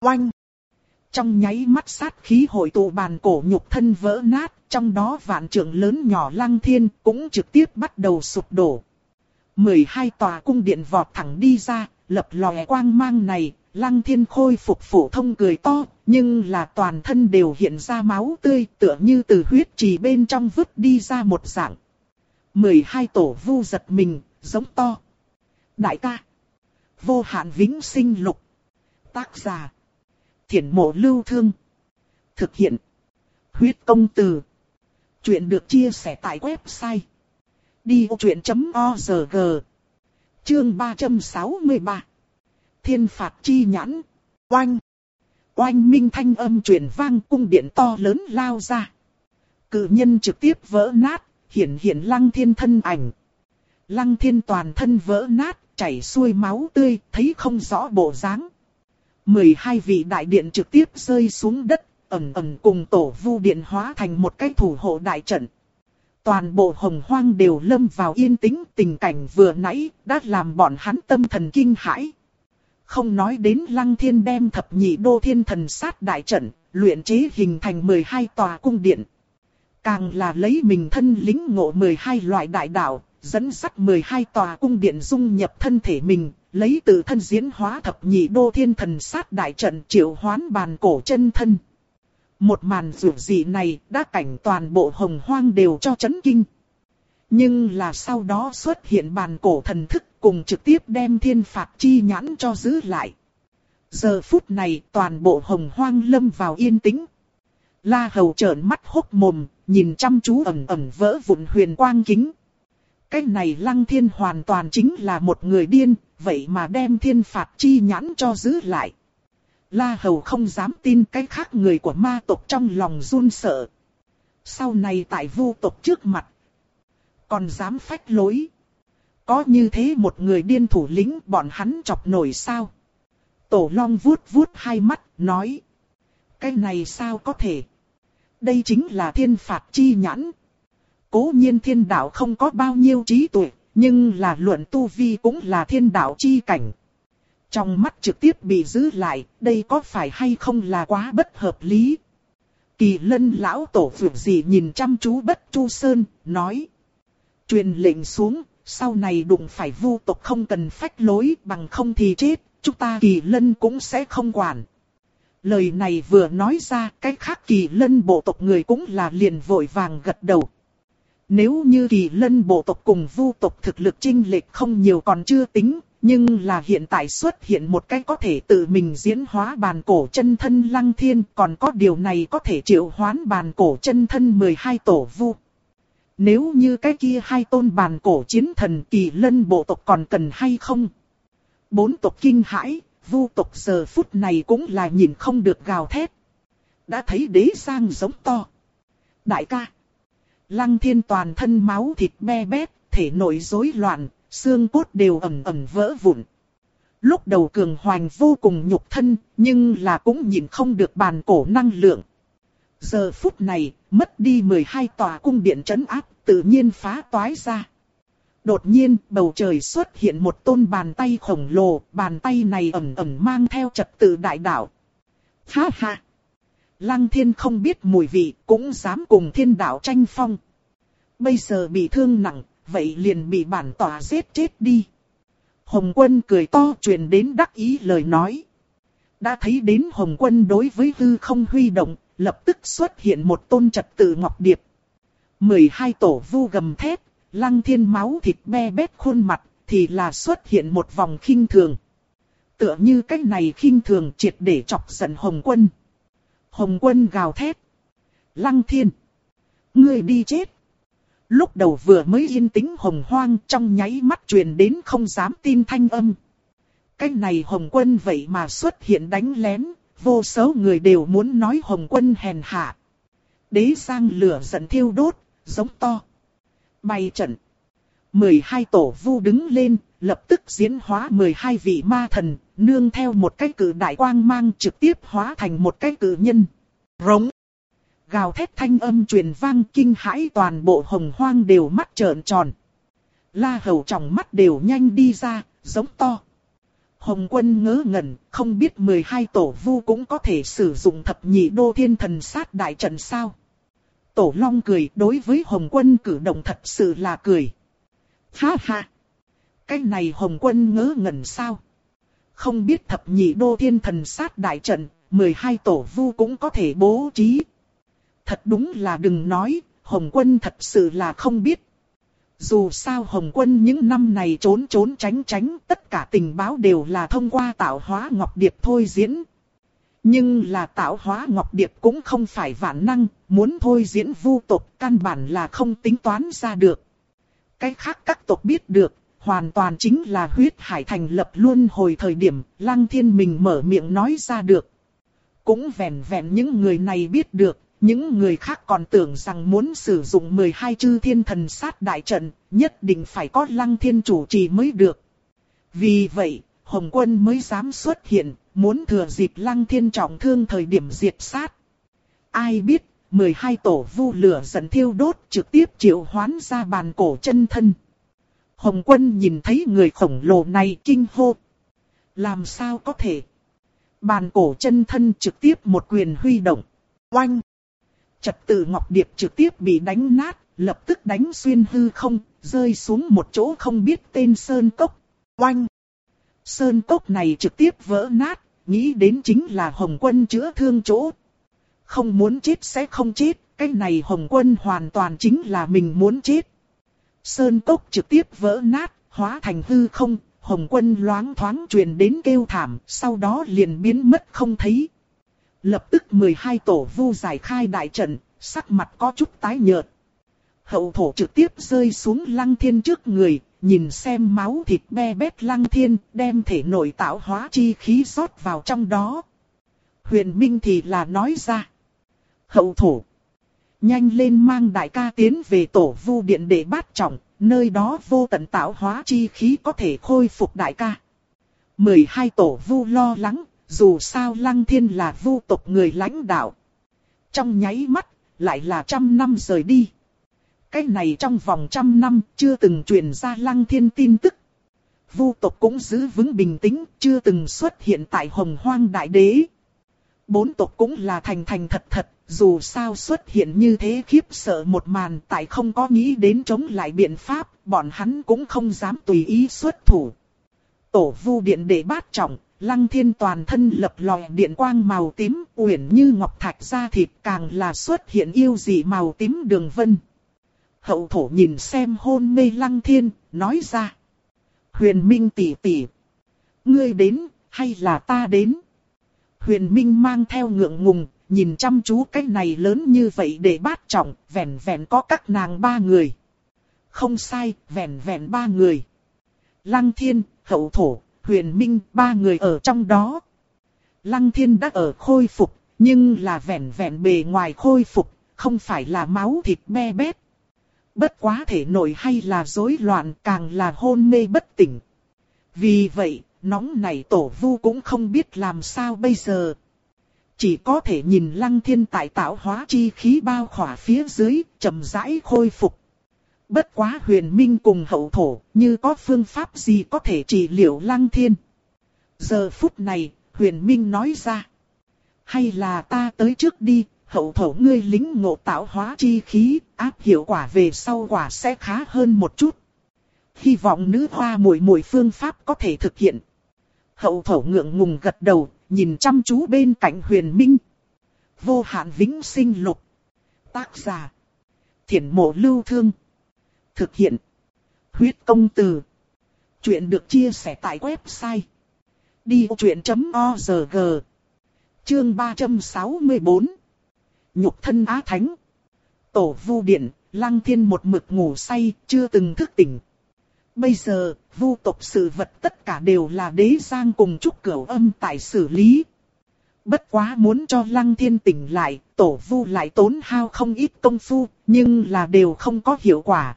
Oanh! Trong nháy mắt sát khí hội tụ bàn cổ nhục thân vỡ nát, trong đó vạn trưởng lớn nhỏ lăng thiên cũng trực tiếp bắt đầu sụp đổ. 12 tòa cung điện vọt thẳng đi ra, lập lòe quang mang này, lăng thiên khôi phục phổ thông cười to, nhưng là toàn thân đều hiện ra máu tươi tựa như từ huyết trì bên trong vứt đi ra một dạng. 12 tổ vu giật mình, giống to. Đại ca. Vô hạn vĩnh sinh lục. Tác giả. Thiển mộ lưu thương. Thực hiện. Huyết công từ. Chuyện được chia sẻ tại website. Đi vô chuyện.org Chương 363 Thiên phạt chi nhãn. Oanh. Oanh minh thanh âm truyền vang cung điện to lớn lao ra. Cự nhân trực tiếp vỡ nát, hiện hiện lăng thiên thân ảnh. Lăng thiên toàn thân vỡ nát, chảy xuôi máu tươi, thấy không rõ bộ dáng. 12 vị đại điện trực tiếp rơi xuống đất, ẩm ẩm cùng tổ vu điện hóa thành một cái thủ hộ đại trận. Toàn bộ hồng hoang đều lâm vào yên tĩnh tình cảnh vừa nãy đã làm bọn hắn tâm thần kinh hãi. Không nói đến lăng thiên đem thập nhị đô thiên thần sát đại trận, luyện chế hình thành 12 tòa cung điện. Càng là lấy mình thân lính ngộ 12 loại đại đạo, dẫn dắt 12 tòa cung điện dung nhập thân thể mình, lấy tự thân diễn hóa thập nhị đô thiên thần sát đại trận triệu hoán bàn cổ chân thân. Một màn rủ dị này đã cảnh toàn bộ hồng hoang đều cho chấn kinh. Nhưng là sau đó xuất hiện bàn cổ thần thức cùng trực tiếp đem thiên phạt chi nhãn cho giữ lại. Giờ phút này toàn bộ hồng hoang lâm vào yên tĩnh. La hầu trợn mắt hốc mồm, nhìn chăm chú ẩm ẩm vỡ vụn huyền quang kính. Cái này lăng thiên hoàn toàn chính là một người điên, vậy mà đem thiên phạt chi nhãn cho giữ lại. La Hầu không dám tin cái khác người của ma tộc trong lòng run sợ. Sau này tại vu tộc trước mặt, còn dám phách lối. Có như thế một người điên thủ lĩnh bọn hắn chọc nổi sao? Tổ Long vuốt vuốt hai mắt, nói. Cái này sao có thể? Đây chính là thiên phạt chi nhãn. Cố nhiên thiên đạo không có bao nhiêu trí tuệ, nhưng là luận tu vi cũng là thiên đạo chi cảnh. Trong mắt trực tiếp bị giữ lại, đây có phải hay không là quá bất hợp lý? Kỳ lân lão tổ vượt gì nhìn chăm chú bất chu sơn, nói. Truyền lệnh xuống, sau này đụng phải vu tộc không cần phách lối bằng không thì chết, chúng ta kỳ lân cũng sẽ không quản. Lời này vừa nói ra, cái khác kỳ lân bộ tộc người cũng là liền vội vàng gật đầu. Nếu như kỳ lân bộ tộc cùng vu tộc thực lực chinh lệch không nhiều còn chưa tính, nhưng là hiện tại xuất hiện một cái có thể tự mình diễn hóa bàn cổ chân thân lăng thiên, còn có điều này có thể triệu hoán bàn cổ chân thân 12 tổ vu. Nếu như cái kia hai tôn bàn cổ chiến thần kỳ lân bộ tộc còn cần hay không? Bốn tộc kinh hãi, vu tộc giờ phút này cũng là nhìn không được gào thét. Đã thấy đế sang giống to. Đại ca. Lăng thiên toàn thân máu thịt be bét, thể nội rối loạn, xương cốt đều ẩm ẩm vỡ vụn. Lúc đầu cường hoành vô cùng nhục thân, nhưng là cũng nhìn không được bàn cổ năng lượng. Giờ phút này, mất đi 12 tòa cung điện trấn áp, tự nhiên phá toái ra. Đột nhiên, bầu trời xuất hiện một tôn bàn tay khổng lồ, bàn tay này ẩm ẩm mang theo trật tự đại đạo. Ha ha! Lăng thiên không biết mùi vị, cũng dám cùng thiên đạo tranh phong. Bây giờ bị thương nặng, vậy liền bị bản tòa giết chết đi. Hồng quân cười to truyền đến đắc ý lời nói. Đã thấy đến Hồng quân đối với hư không huy động, lập tức xuất hiện một tôn trật tự ngọc điệp. 12 tổ vu gầm thép, lăng thiên máu thịt be bét khuôn mặt, thì là xuất hiện một vòng khinh thường. Tựa như cách này khinh thường triệt để chọc giận Hồng Quân. Hồng Quân gào thét. Lăng thiên. Ngươi đi chết. Lúc đầu vừa mới yên tĩnh hồng hoang trong nháy mắt truyền đến không dám tin thanh âm. Cái này hồng quân vậy mà xuất hiện đánh lén, vô số người đều muốn nói hồng quân hèn hạ. Đế sang lửa giận thiêu đốt, giống to. bay trận. 12 tổ vu đứng lên, lập tức diễn hóa 12 vị ma thần, nương theo một cái cử đại quang mang trực tiếp hóa thành một cái cử nhân. Rống. Gào thét thanh âm truyền vang kinh hãi toàn bộ hồng hoang đều mắt trợn tròn. La hầu trong mắt đều nhanh đi ra, giống to. Hồng quân ngớ ngẩn, không biết 12 tổ vu cũng có thể sử dụng thập nhị đô thiên thần sát đại trận sao. Tổ long cười đối với Hồng quân cử động thật sự là cười. Ha ha! Cái này Hồng quân ngớ ngẩn sao? Không biết thập nhị đô thiên thần sát đại trận, 12 tổ vu cũng có thể bố trí. Thật đúng là đừng nói, Hồng quân thật sự là không biết. Dù sao Hồng quân những năm này trốn trốn tránh tránh, tất cả tình báo đều là thông qua tạo hóa Ngọc Điệp thôi diễn. Nhưng là tạo hóa Ngọc Điệp cũng không phải vạn năng, muốn thôi diễn vu tộc căn bản là không tính toán ra được. Cái khác các tộc biết được, hoàn toàn chính là huyết hải thành lập luôn hồi thời điểm lăng thiên mình mở miệng nói ra được. Cũng vẹn vẹn những người này biết được, những người khác còn tưởng rằng muốn sử dụng 12 chư thiên thần sát đại trận, nhất định phải có lăng thiên chủ trì mới được. Vì vậy, Hồng quân mới dám xuất hiện, muốn thừa dịp lăng thiên trọng thương thời điểm diệt sát. Ai biết, 12 tổ vu lửa giận thiêu đốt trực tiếp triệu hoán ra bàn cổ chân thân. Hồng quân nhìn thấy người khổng lồ này kinh hô. Làm sao có thể? Bàn cổ chân thân trực tiếp một quyền huy động. Oanh! Trật tự Ngọc Điệp trực tiếp bị đánh nát, lập tức đánh xuyên hư không, rơi xuống một chỗ không biết tên Sơn Cốc. Oanh! Sơn Cốc này trực tiếp vỡ nát, nghĩ đến chính là Hồng Quân chữa thương chỗ. Không muốn chết sẽ không chết, cái này Hồng Quân hoàn toàn chính là mình muốn chết. Sơn Cốc trực tiếp vỡ nát, hóa thành hư không, Hồng Quân loáng thoáng truyền đến kêu thảm, sau đó liền biến mất không thấy. Lập tức 12 tổ vu giải khai đại trận, sắc mặt có chút tái nhợt. Hậu thổ trực tiếp rơi xuống lăng thiên trước người, nhìn xem máu thịt be bét lăng thiên, đem thể nội tạo hóa chi khí rót vào trong đó. Huyền Minh thì là nói ra. Hậu thổ. Nhanh lên mang đại ca tiến về tổ vu điện để bát trọng, nơi đó vô tận tạo hóa chi khí có thể khôi phục đại ca. 12 tổ vu lo lắng, dù sao Lăng Thiên là vu tộc người lãnh đạo. Trong nháy mắt, lại là trăm năm rời đi. Cái này trong vòng trăm năm chưa từng truyền ra Lăng Thiên tin tức. Vu tộc cũng giữ vững bình tĩnh, chưa từng xuất hiện tại hồng hoang đại đế. Bốn tộc cũng là thành thành thật thật, dù sao xuất hiện như thế khiếp sợ một màn tại không có nghĩ đến chống lại biện pháp, bọn hắn cũng không dám tùy ý xuất thủ. Tổ vu điện để bát trọng, Lăng thiên toàn thân lập lòe điện quang màu tím, uyển như ngọc thạch da thịt càng là xuất hiện yêu dị màu tím đường vân. Hậu thổ nhìn xem hôn mê lăng thiên, nói ra. Huyền Minh tỷ tỷ. Ngươi đến, hay là ta đến? Huyền Minh mang theo ngượng ngùng, nhìn chăm chú cái này lớn như vậy để bát trọng, vẹn vẹn có các nàng ba người. Không sai, vẹn vẹn ba người. Lăng thiên, hậu thổ, huyền minh, ba người ở trong đó. Lăng thiên đã ở khôi phục, nhưng là vẹn vẹn bề ngoài khôi phục, không phải là máu thịt me bét. Bất quá thể nổi hay là rối loạn càng là hôn mê bất tỉnh. Vì vậy, nóng này tổ vu cũng không biết làm sao bây giờ. Chỉ có thể nhìn lăng thiên tại tạo hóa chi khí bao khỏa phía dưới, chậm rãi khôi phục. Bất quá huyền minh cùng hậu thổ, như có phương pháp gì có thể trị liệu lăng thiên. Giờ phút này, huyền minh nói ra. Hay là ta tới trước đi, hậu thổ ngươi lính ngộ tạo hóa chi khí, áp hiệu quả về sau quả sẽ khá hơn một chút. Hy vọng nữ hoa mùi mùi phương pháp có thể thực hiện. Hậu thổ ngượng ngùng gật đầu, nhìn chăm chú bên cạnh huyền minh. Vô hạn vĩnh sinh lục. Tác giả. Thiển mộ lưu thương. Thực hiện. Huyết công từ. Chuyện được chia sẻ tại website. Đi truyện.org Chương 364 Nhục thân á thánh Tổ vu điện, lăng thiên một mực ngủ say, chưa từng thức tỉnh. Bây giờ, vu tộc sự vật tất cả đều là đế giang cùng trúc cửu âm tại xử lý. Bất quá muốn cho lăng thiên tỉnh lại, tổ vu lại tốn hao không ít công phu, nhưng là đều không có hiệu quả.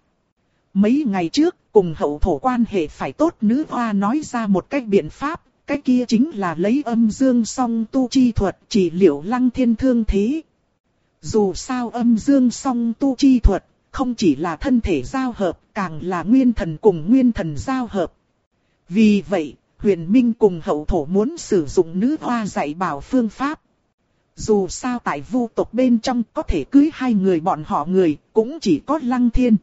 Mấy ngày trước, cùng hậu thổ quan hệ phải tốt nữ hoa nói ra một cách biện pháp, cái kia chính là lấy âm dương song tu chi thuật chỉ liệu lăng thiên thương thế. Dù sao âm dương song tu chi thuật, không chỉ là thân thể giao hợp, càng là nguyên thần cùng nguyên thần giao hợp. Vì vậy, huyền minh cùng hậu thổ muốn sử dụng nữ hoa dạy bảo phương pháp. Dù sao tại vu tộc bên trong có thể cưới hai người bọn họ người, cũng chỉ có lăng thiên.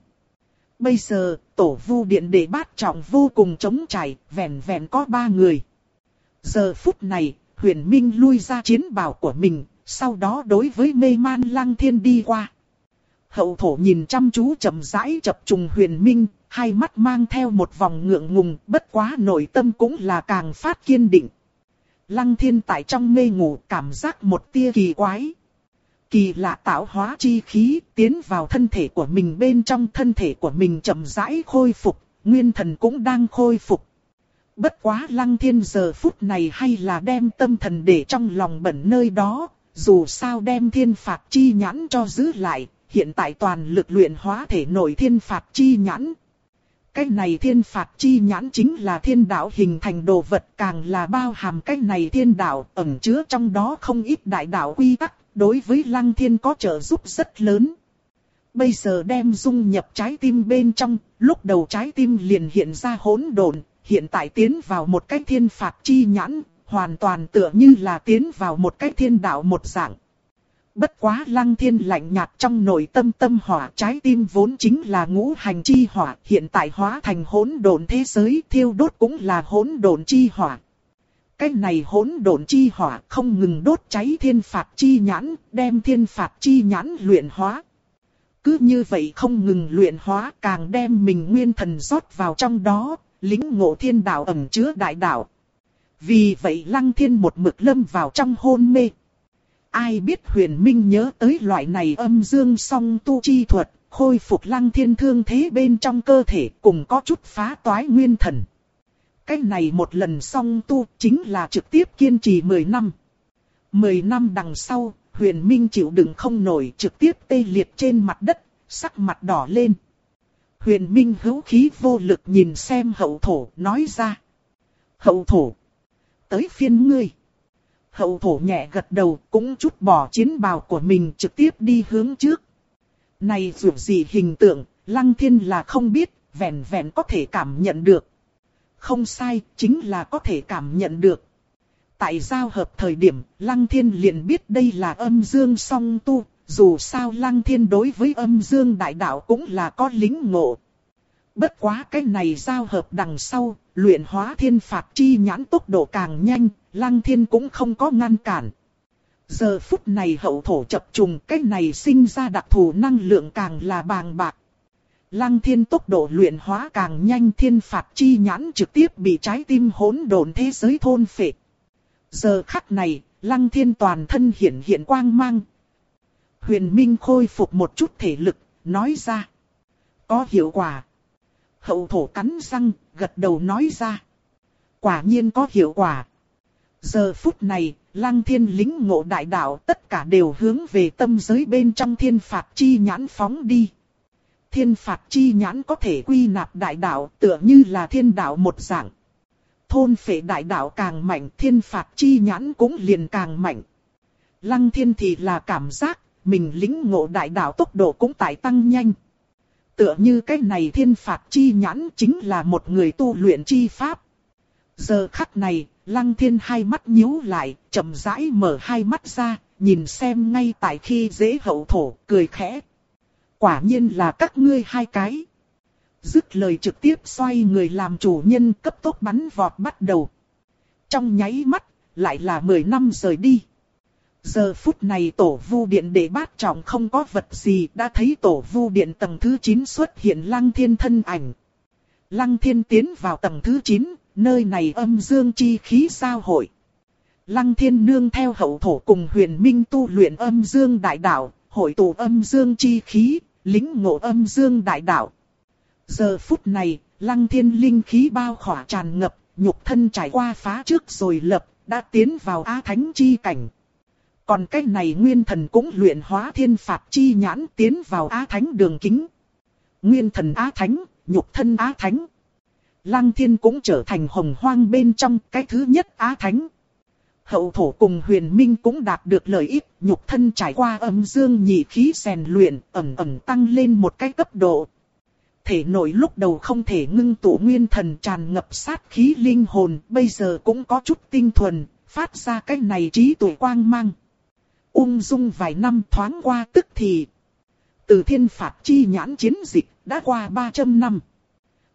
Bây giờ, tổ vu điện đệ bát trọng vô cùng chống chảy, vẹn vẹn có ba người. Giờ phút này, huyền minh lui ra chiến bào của mình, sau đó đối với mê man lăng thiên đi qua. Hậu thổ nhìn chăm chú chậm rãi chập trùng huyền minh, hai mắt mang theo một vòng ngượng ngùng, bất quá nội tâm cũng là càng phát kiên định. Lăng thiên tại trong mê ngủ cảm giác một tia kỳ quái. Kỳ lạ tạo hóa chi khí tiến vào thân thể của mình bên trong thân thể của mình chậm rãi khôi phục, nguyên thần cũng đang khôi phục. Bất quá lăng thiên giờ phút này hay là đem tâm thần để trong lòng bẩn nơi đó, dù sao đem thiên phạt chi nhãn cho giữ lại, hiện tại toàn lực luyện hóa thể nội thiên phạt chi nhãn. Cái này thiên phạt chi nhãn chính là thiên đạo hình thành đồ vật càng là bao hàm cái này thiên đạo ẩn chứa trong đó không ít đại đạo quy tắc, đối với lăng thiên có trợ giúp rất lớn. Bây giờ đem dung nhập trái tim bên trong, lúc đầu trái tim liền hiện ra hỗn độn, hiện tại tiến vào một cái thiên phạt chi nhãn, hoàn toàn tựa như là tiến vào một cái thiên đạo một dạng. Bất quá lăng thiên lạnh nhạt trong nội tâm tâm hỏa trái tim vốn chính là ngũ hành chi hỏa, hiện tại hóa thành hỗn độn thế giới, thiêu đốt cũng là hỗn độn chi hỏa. Cái này hỗn độn chi hỏa không ngừng đốt cháy thiên phạt chi nhãn, đem thiên phạt chi nhãn luyện hóa. Cứ như vậy không ngừng luyện hóa càng đem mình nguyên thần rót vào trong đó, lính ngộ thiên đạo ẩn chứa đại đạo. Vì vậy lăng thiên một mực lâm vào trong hôn mê. Ai biết huyền minh nhớ tới loại này âm dương song tu chi thuật, khôi phục lăng thiên thương thế bên trong cơ thể cùng có chút phá toái nguyên thần. Cái này một lần xong tu chính là trực tiếp kiên trì 10 năm. 10 năm đằng sau, huyền minh chịu đựng không nổi trực tiếp tê liệt trên mặt đất, sắc mặt đỏ lên. Huyền minh hữu khí vô lực nhìn xem hậu thổ nói ra. Hậu thổ. Tới phiên ngươi. Hậu thổ nhẹ gật đầu cũng chút bỏ chiến bào của mình trực tiếp đi hướng trước. Này dù gì hình tượng, lăng thiên là không biết, vẹn vẹn có thể cảm nhận được. Không sai, chính là có thể cảm nhận được. Tại giao hợp thời điểm, lăng thiên liền biết đây là âm dương song tu, dù sao lăng thiên đối với âm dương đại đạo cũng là có lính ngộ. Bất quá cái này giao hợp đằng sau, luyện hóa thiên phạt chi nhãn tốc độ càng nhanh, lăng thiên cũng không có ngăn cản. Giờ phút này hậu thổ chập trùng cái này sinh ra đặc thù năng lượng càng là bàng bạc. Lăng thiên tốc độ luyện hóa càng nhanh thiên phạt chi nhãn trực tiếp bị trái tim hỗn độn thế giới thôn phệ. Giờ khắc này, lăng thiên toàn thân hiện hiện quang mang. Huyền Minh khôi phục một chút thể lực, nói ra. Có hiệu quả. Hậu thổ cắn răng, gật đầu nói ra. Quả nhiên có hiệu quả. Giờ phút này, lăng thiên lính ngộ đại đạo tất cả đều hướng về tâm giới bên trong thiên phạt chi nhãn phóng đi. Thiên phạt chi nhãn có thể quy nạp đại đạo tựa như là thiên đạo một dạng. Thôn phệ đại đạo càng mạnh thiên phạt chi nhãn cũng liền càng mạnh. Lăng thiên thì là cảm giác mình lính ngộ đại đạo tốc độ cũng tại tăng nhanh. Tựa như cái này thiên phạt chi nhãn chính là một người tu luyện chi pháp. Giờ khắc này, lăng thiên hai mắt nhíu lại, chậm rãi mở hai mắt ra, nhìn xem ngay tại khi dễ hậu thổ, cười khẽ. Quả nhiên là các ngươi hai cái. Dứt lời trực tiếp xoay người làm chủ nhân cấp tốc bắn vọt bắt đầu. Trong nháy mắt, lại là 10 năm rời đi. Giờ phút này tổ vu điện đệ bát trọng không có vật gì đã thấy tổ vu điện tầng thứ 9 xuất hiện lăng thiên thân ảnh. Lăng thiên tiến vào tầng thứ 9, nơi này âm dương chi khí giao hội. Lăng thiên nương theo hậu thổ cùng huyền minh tu luyện âm dương đại đạo, hội tụ âm dương chi khí, lính ngộ âm dương đại đạo. Giờ phút này, lăng thiên linh khí bao khỏa tràn ngập, nhục thân trải qua phá trước rồi lập, đã tiến vào á thánh chi cảnh. Còn cái này nguyên thần cũng luyện hóa thiên phạt chi nhãn tiến vào á thánh đường kính. Nguyên thần á thánh, nhục thân á thánh. Lăng thiên cũng trở thành hồng hoang bên trong cái thứ nhất á thánh. Hậu thổ cùng huyền minh cũng đạt được lợi ích, nhục thân trải qua âm dương nhị khí rèn luyện, ẩm ẩm tăng lên một cái cấp độ. Thể nội lúc đầu không thể ngưng tụ nguyên thần tràn ngập sát khí linh hồn, bây giờ cũng có chút tinh thuần, phát ra cái này trí tuệ quang mang. Ung dung vài năm thoáng qua tức thì. Từ thiên phạt chi nhãn chiến dịch, đã qua 300 năm.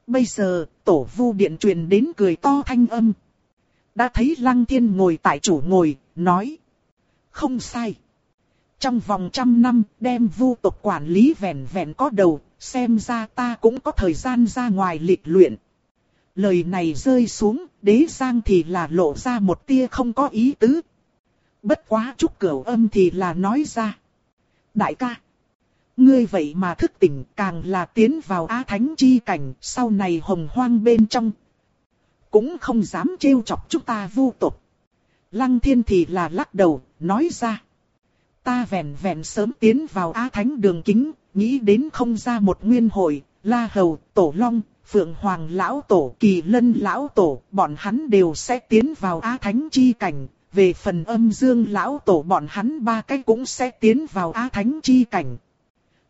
Bây giờ, tổ vu điện truyền đến cười to thanh âm. Đã thấy lăng thiên ngồi tại chủ ngồi, nói. Không sai. Trong vòng trăm năm, đem vu tộc quản lý vẹn vẹn có đầu, xem ra ta cũng có thời gian ra ngoài lịch luyện. Lời này rơi xuống, đế giang thì là lộ ra một tia không có ý tứ. Bất quá chút cửu âm thì là nói ra. Đại ca. Ngươi vậy mà thức tỉnh càng là tiến vào á thánh chi cảnh, sau này hồng hoang bên trong. Cũng không dám trêu chọc chúng ta vu tục. Lăng thiên thì là lắc đầu, nói ra. Ta vẹn vẹn sớm tiến vào á thánh đường kính, nghĩ đến không ra một nguyên hội, la hầu, tổ long, phượng hoàng lão tổ, kỳ lân lão tổ, bọn hắn đều sẽ tiến vào á thánh chi cảnh. Về phần âm dương lão tổ bọn hắn ba cái cũng sẽ tiến vào á thánh chi cảnh.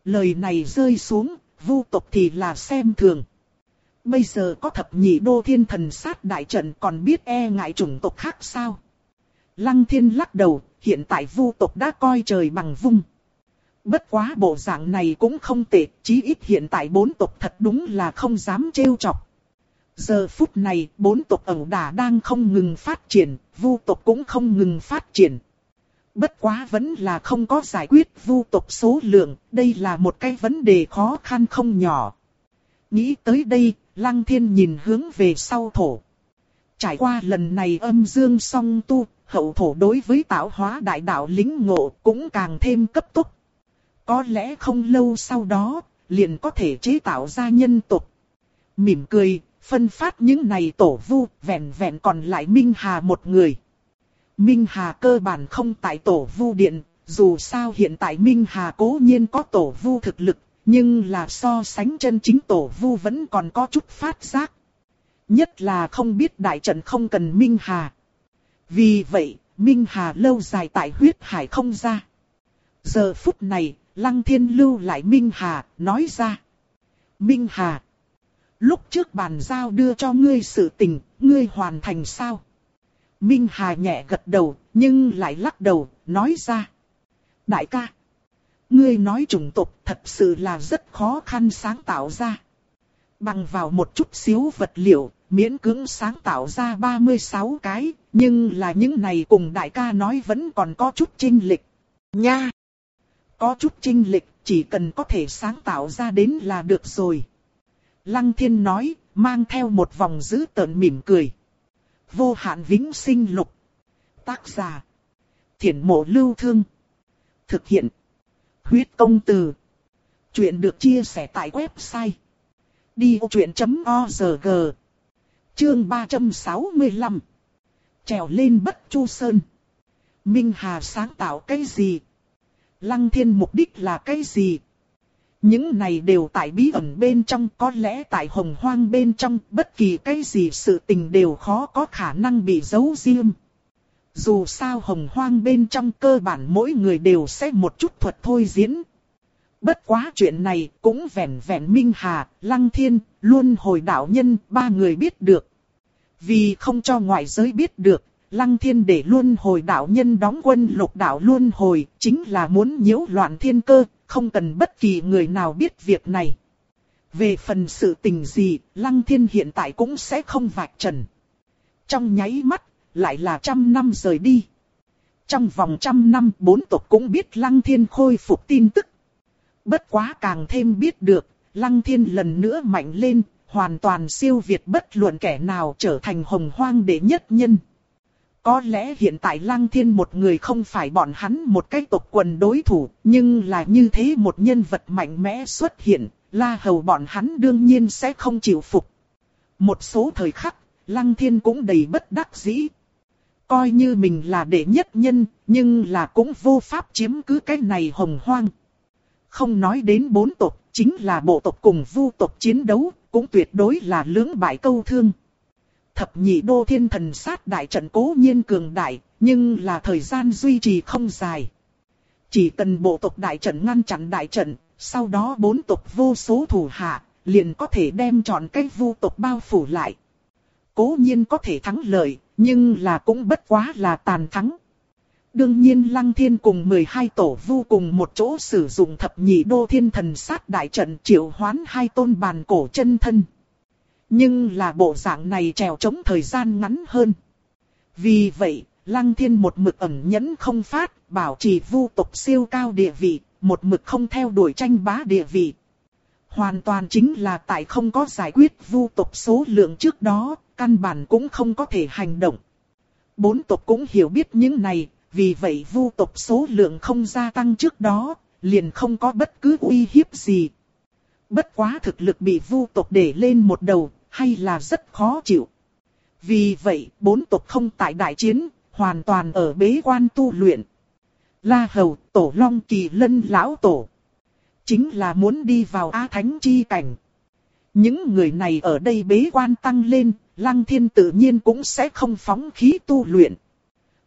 Lời này rơi xuống, vu tộc thì là xem thường. Bây giờ có thập nhị đô thiên thần sát đại trận còn biết e ngại chủng tộc khác sao? Lăng thiên lắc đầu, hiện tại vu tộc đã coi trời bằng vung. Bất quá bộ dạng này cũng không tệ, chí ít hiện tại bốn tộc thật đúng là không dám trêu chọc. Giờ phút này, bốn tộc ẩu đả đang không ngừng phát triển, vu tộc cũng không ngừng phát triển. Bất quá vẫn là không có giải quyết vu tộc số lượng, đây là một cái vấn đề khó khăn không nhỏ. Nghĩ tới đây, Lăng Thiên nhìn hướng về sau thổ. Trải qua lần này âm dương song tu, hậu thổ đối với tạo hóa đại đạo lính ngộ cũng càng thêm cấp tốc. Có lẽ không lâu sau đó, liền có thể chế tạo ra nhân tộc. Mỉm cười, phân phát những này tổ vu, vẹn vẹn còn lại Minh Hà một người. Minh Hà cơ bản không tại tổ vu điện, dù sao hiện tại Minh Hà cố nhiên có tổ vu thực lực, nhưng là so sánh chân chính tổ vu vẫn còn có chút phát giác. Nhất là không biết đại trận không cần Minh Hà. Vì vậy, Minh Hà lâu dài tại huyết hải không ra. Giờ phút này, Lăng Thiên lưu lại Minh Hà, nói ra. Minh Hà, lúc trước bàn giao đưa cho ngươi sự tình, ngươi hoàn thành sao? Minh Hà nhẹ gật đầu, nhưng lại lắc đầu, nói ra. Đại ca, ngươi nói chủng tộc thật sự là rất khó khăn sáng tạo ra. Bằng vào một chút xíu vật liệu, miễn cưỡng sáng tạo ra 36 cái, nhưng là những này cùng đại ca nói vẫn còn có chút trinh lịch. Nha! Có chút trinh lịch, chỉ cần có thể sáng tạo ra đến là được rồi. Lăng thiên nói, mang theo một vòng giữ tợn mỉm cười. Vô hạn vĩnh sinh lục. Tác giả. Thiển mộ lưu thương. Thực hiện. Huyết công từ. Chuyện được chia sẻ tại website. Đi vô chuyện.org Chương 365 Trèo lên bất chu sơn. Minh Hà sáng tạo cái gì? Lăng thiên mục đích là cái gì? Những này đều tại bí ẩn bên trong, có lẽ tại hồng hoang bên trong, bất kỳ cái gì sự tình đều khó có khả năng bị giấu riêng. Dù sao hồng hoang bên trong cơ bản mỗi người đều sẽ một chút thuật thôi diễn. Bất quá chuyện này cũng vẻn vẻn Minh Hà, Lăng Thiên, luôn hồi đạo nhân, ba người biết được. Vì không cho ngoại giới biết được, Lăng Thiên để luôn hồi đạo nhân đóng quân lục đạo luôn hồi, chính là muốn nhiễu loạn thiên cơ, không cần bất kỳ người nào biết việc này. Về phần sự tình gì, Lăng Thiên hiện tại cũng sẽ không vạch trần. Trong nháy mắt, lại là trăm năm rời đi. Trong vòng trăm năm, bốn tộc cũng biết Lăng Thiên khôi phục tin tức. Bất quá càng thêm biết được, Lăng Thiên lần nữa mạnh lên, hoàn toàn siêu việt bất luận kẻ nào trở thành hồng hoang đệ nhất nhân. Có lẽ hiện tại Lăng Thiên một người không phải bọn hắn một cái tộc quần đối thủ, nhưng là như thế một nhân vật mạnh mẽ xuất hiện, La Hầu bọn hắn đương nhiên sẽ không chịu phục. Một số thời khắc, Lăng Thiên cũng đầy bất đắc dĩ. Coi như mình là đệ nhất nhân, nhưng là cũng vô pháp chiếm cứ cái này hồng hoang. Không nói đến bốn tộc, chính là bộ tộc cùng vu tộc chiến đấu, cũng tuyệt đối là lưỡng bại câu thương. Thập nhị đô thiên thần sát đại trận cố nhiên cường đại, nhưng là thời gian duy trì không dài. Chỉ cần bộ tộc đại trận ngăn chặn đại trận, sau đó bốn tộc vô số thủ hạ, liền có thể đem chọn cái vu tộc bao phủ lại. Cố nhiên có thể thắng lợi, nhưng là cũng bất quá là tàn thắng. Đương nhiên Lăng Thiên cùng 12 tổ vu cùng một chỗ sử dụng thập nhị đô thiên thần sát đại trận triệu hoán hai tôn bàn cổ chân thân. Nhưng là bộ dạng này trèo chống thời gian ngắn hơn. Vì vậy, Lăng Thiên một mực ẩn nhẫn không phát, bảo trì vu tộc siêu cao địa vị, một mực không theo đuổi tranh bá địa vị. Hoàn toàn chính là tại không có giải quyết vu tộc số lượng trước đó, căn bản cũng không có thể hành động. Bốn tộc cũng hiểu biết những này, vì vậy vu tộc số lượng không gia tăng trước đó, liền không có bất cứ uy hiếp gì. Bất quá thực lực bị vu tộc để lên một đầu, hay là rất khó chịu. Vì vậy, bốn tộc không tại đại chiến, hoàn toàn ở bế quan tu luyện. La Hầu, Tổ Long Kỳ Lân Lão Tổ. Chính là muốn đi vào A Thánh Chi Cảnh. Những người này ở đây bế quan tăng lên, Lăng Thiên tự nhiên cũng sẽ không phóng khí tu luyện.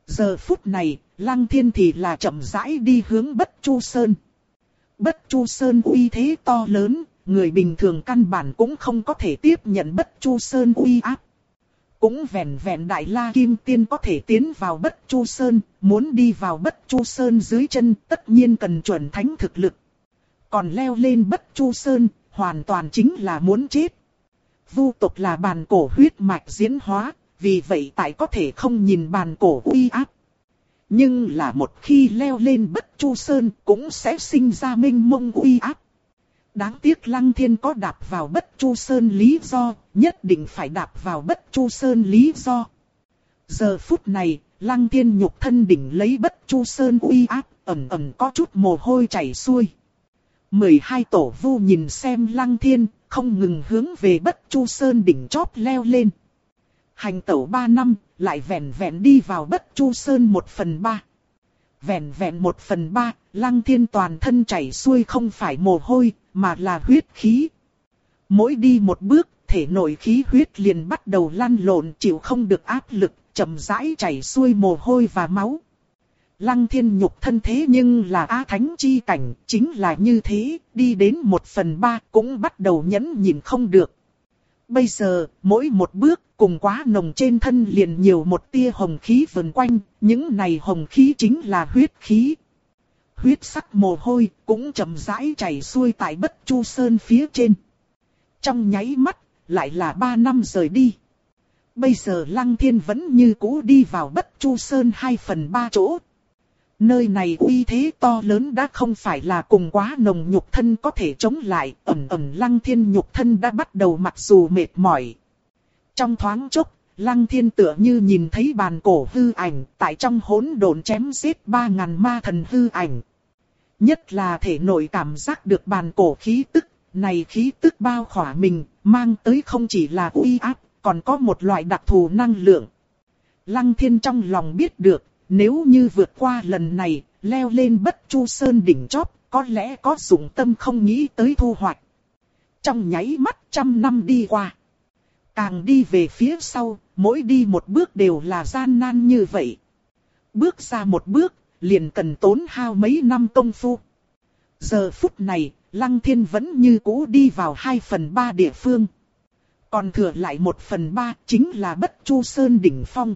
Giờ phút này, Lăng Thiên thì là chậm rãi đi hướng Bất Chu Sơn. Bất Chu Sơn uy thế to lớn, người bình thường căn bản cũng không có thể tiếp nhận Bất Chu Sơn uy áp. Cũng vẹn vẹn Đại La Kim Tiên có thể tiến vào Bất Chu Sơn, muốn đi vào Bất Chu Sơn dưới chân tất nhiên cần chuẩn thánh thực lực. Còn leo lên Bất Chu Sơn, hoàn toàn chính là muốn chết. Vu tộc là bàn cổ huyết mạch diễn hóa, vì vậy tại có thể không nhìn bàn cổ uy áp. Nhưng là một khi leo lên bất chu sơn cũng sẽ sinh ra minh mông uy áp. Đáng tiếc Lăng Thiên có đạp vào bất chu sơn lý do, nhất định phải đạp vào bất chu sơn lý do. Giờ phút này, Lăng Thiên nhục thân đỉnh lấy bất chu sơn uy áp, ẩm ẩm có chút mồ hôi chảy xuôi. 12 tổ vu nhìn xem Lăng Thiên, không ngừng hướng về bất chu sơn đỉnh chóp leo lên. Hành tẩu 3 năm, lại vẹn vẹn đi vào bất chu sơn 1 phần 3. Vẹn vẹn 1 phần 3, lăng thiên toàn thân chảy xuôi không phải mồ hôi, mà là huyết khí. Mỗi đi một bước, thể nội khí huyết liền bắt đầu lăn lộn chịu không được áp lực, chậm rãi chảy xuôi mồ hôi và máu. Lăng thiên nhục thân thế nhưng là á thánh chi cảnh, chính là như thế, đi đến một phần ba cũng bắt đầu nhẫn nhìn không được. Bây giờ, mỗi một bước cùng quá nồng trên thân liền nhiều một tia hồng khí vần quanh, những này hồng khí chính là huyết khí. Huyết sắc mồ hôi cũng chậm rãi chảy xuôi tại bất chu sơn phía trên. Trong nháy mắt, lại là ba năm rời đi. Bây giờ Lăng Thiên vẫn như cũ đi vào bất chu sơn hai phần ba chỗ, Nơi này uy thế to lớn đã không phải là cùng quá nồng nhục thân có thể chống lại, ẩm ẩm lăng thiên nhục thân đã bắt đầu mặc dù mệt mỏi. Trong thoáng chốc, lăng thiên tựa như nhìn thấy bàn cổ hư ảnh, tại trong hỗn độn chém giết ba ngàn ma thần hư ảnh. Nhất là thể nội cảm giác được bàn cổ khí tức, này khí tức bao khỏa mình, mang tới không chỉ là uy áp, còn có một loại đặc thù năng lượng. Lăng thiên trong lòng biết được, nếu như vượt qua lần này, leo lên bất chu sơn đỉnh chóp, có lẽ có dụng tâm không nghĩ tới thu hoạch. Trong nháy mắt trăm năm đi qua. Càng đi về phía sau, mỗi đi một bước đều là gian nan như vậy. Bước ra một bước, liền cần tốn hao mấy năm công phu. Giờ phút này, Lăng Thiên vẫn như cũ đi vào 2 phần 3 địa phương. Còn thừa lại 1 phần 3 chính là Bất Chu Sơn đỉnh phong.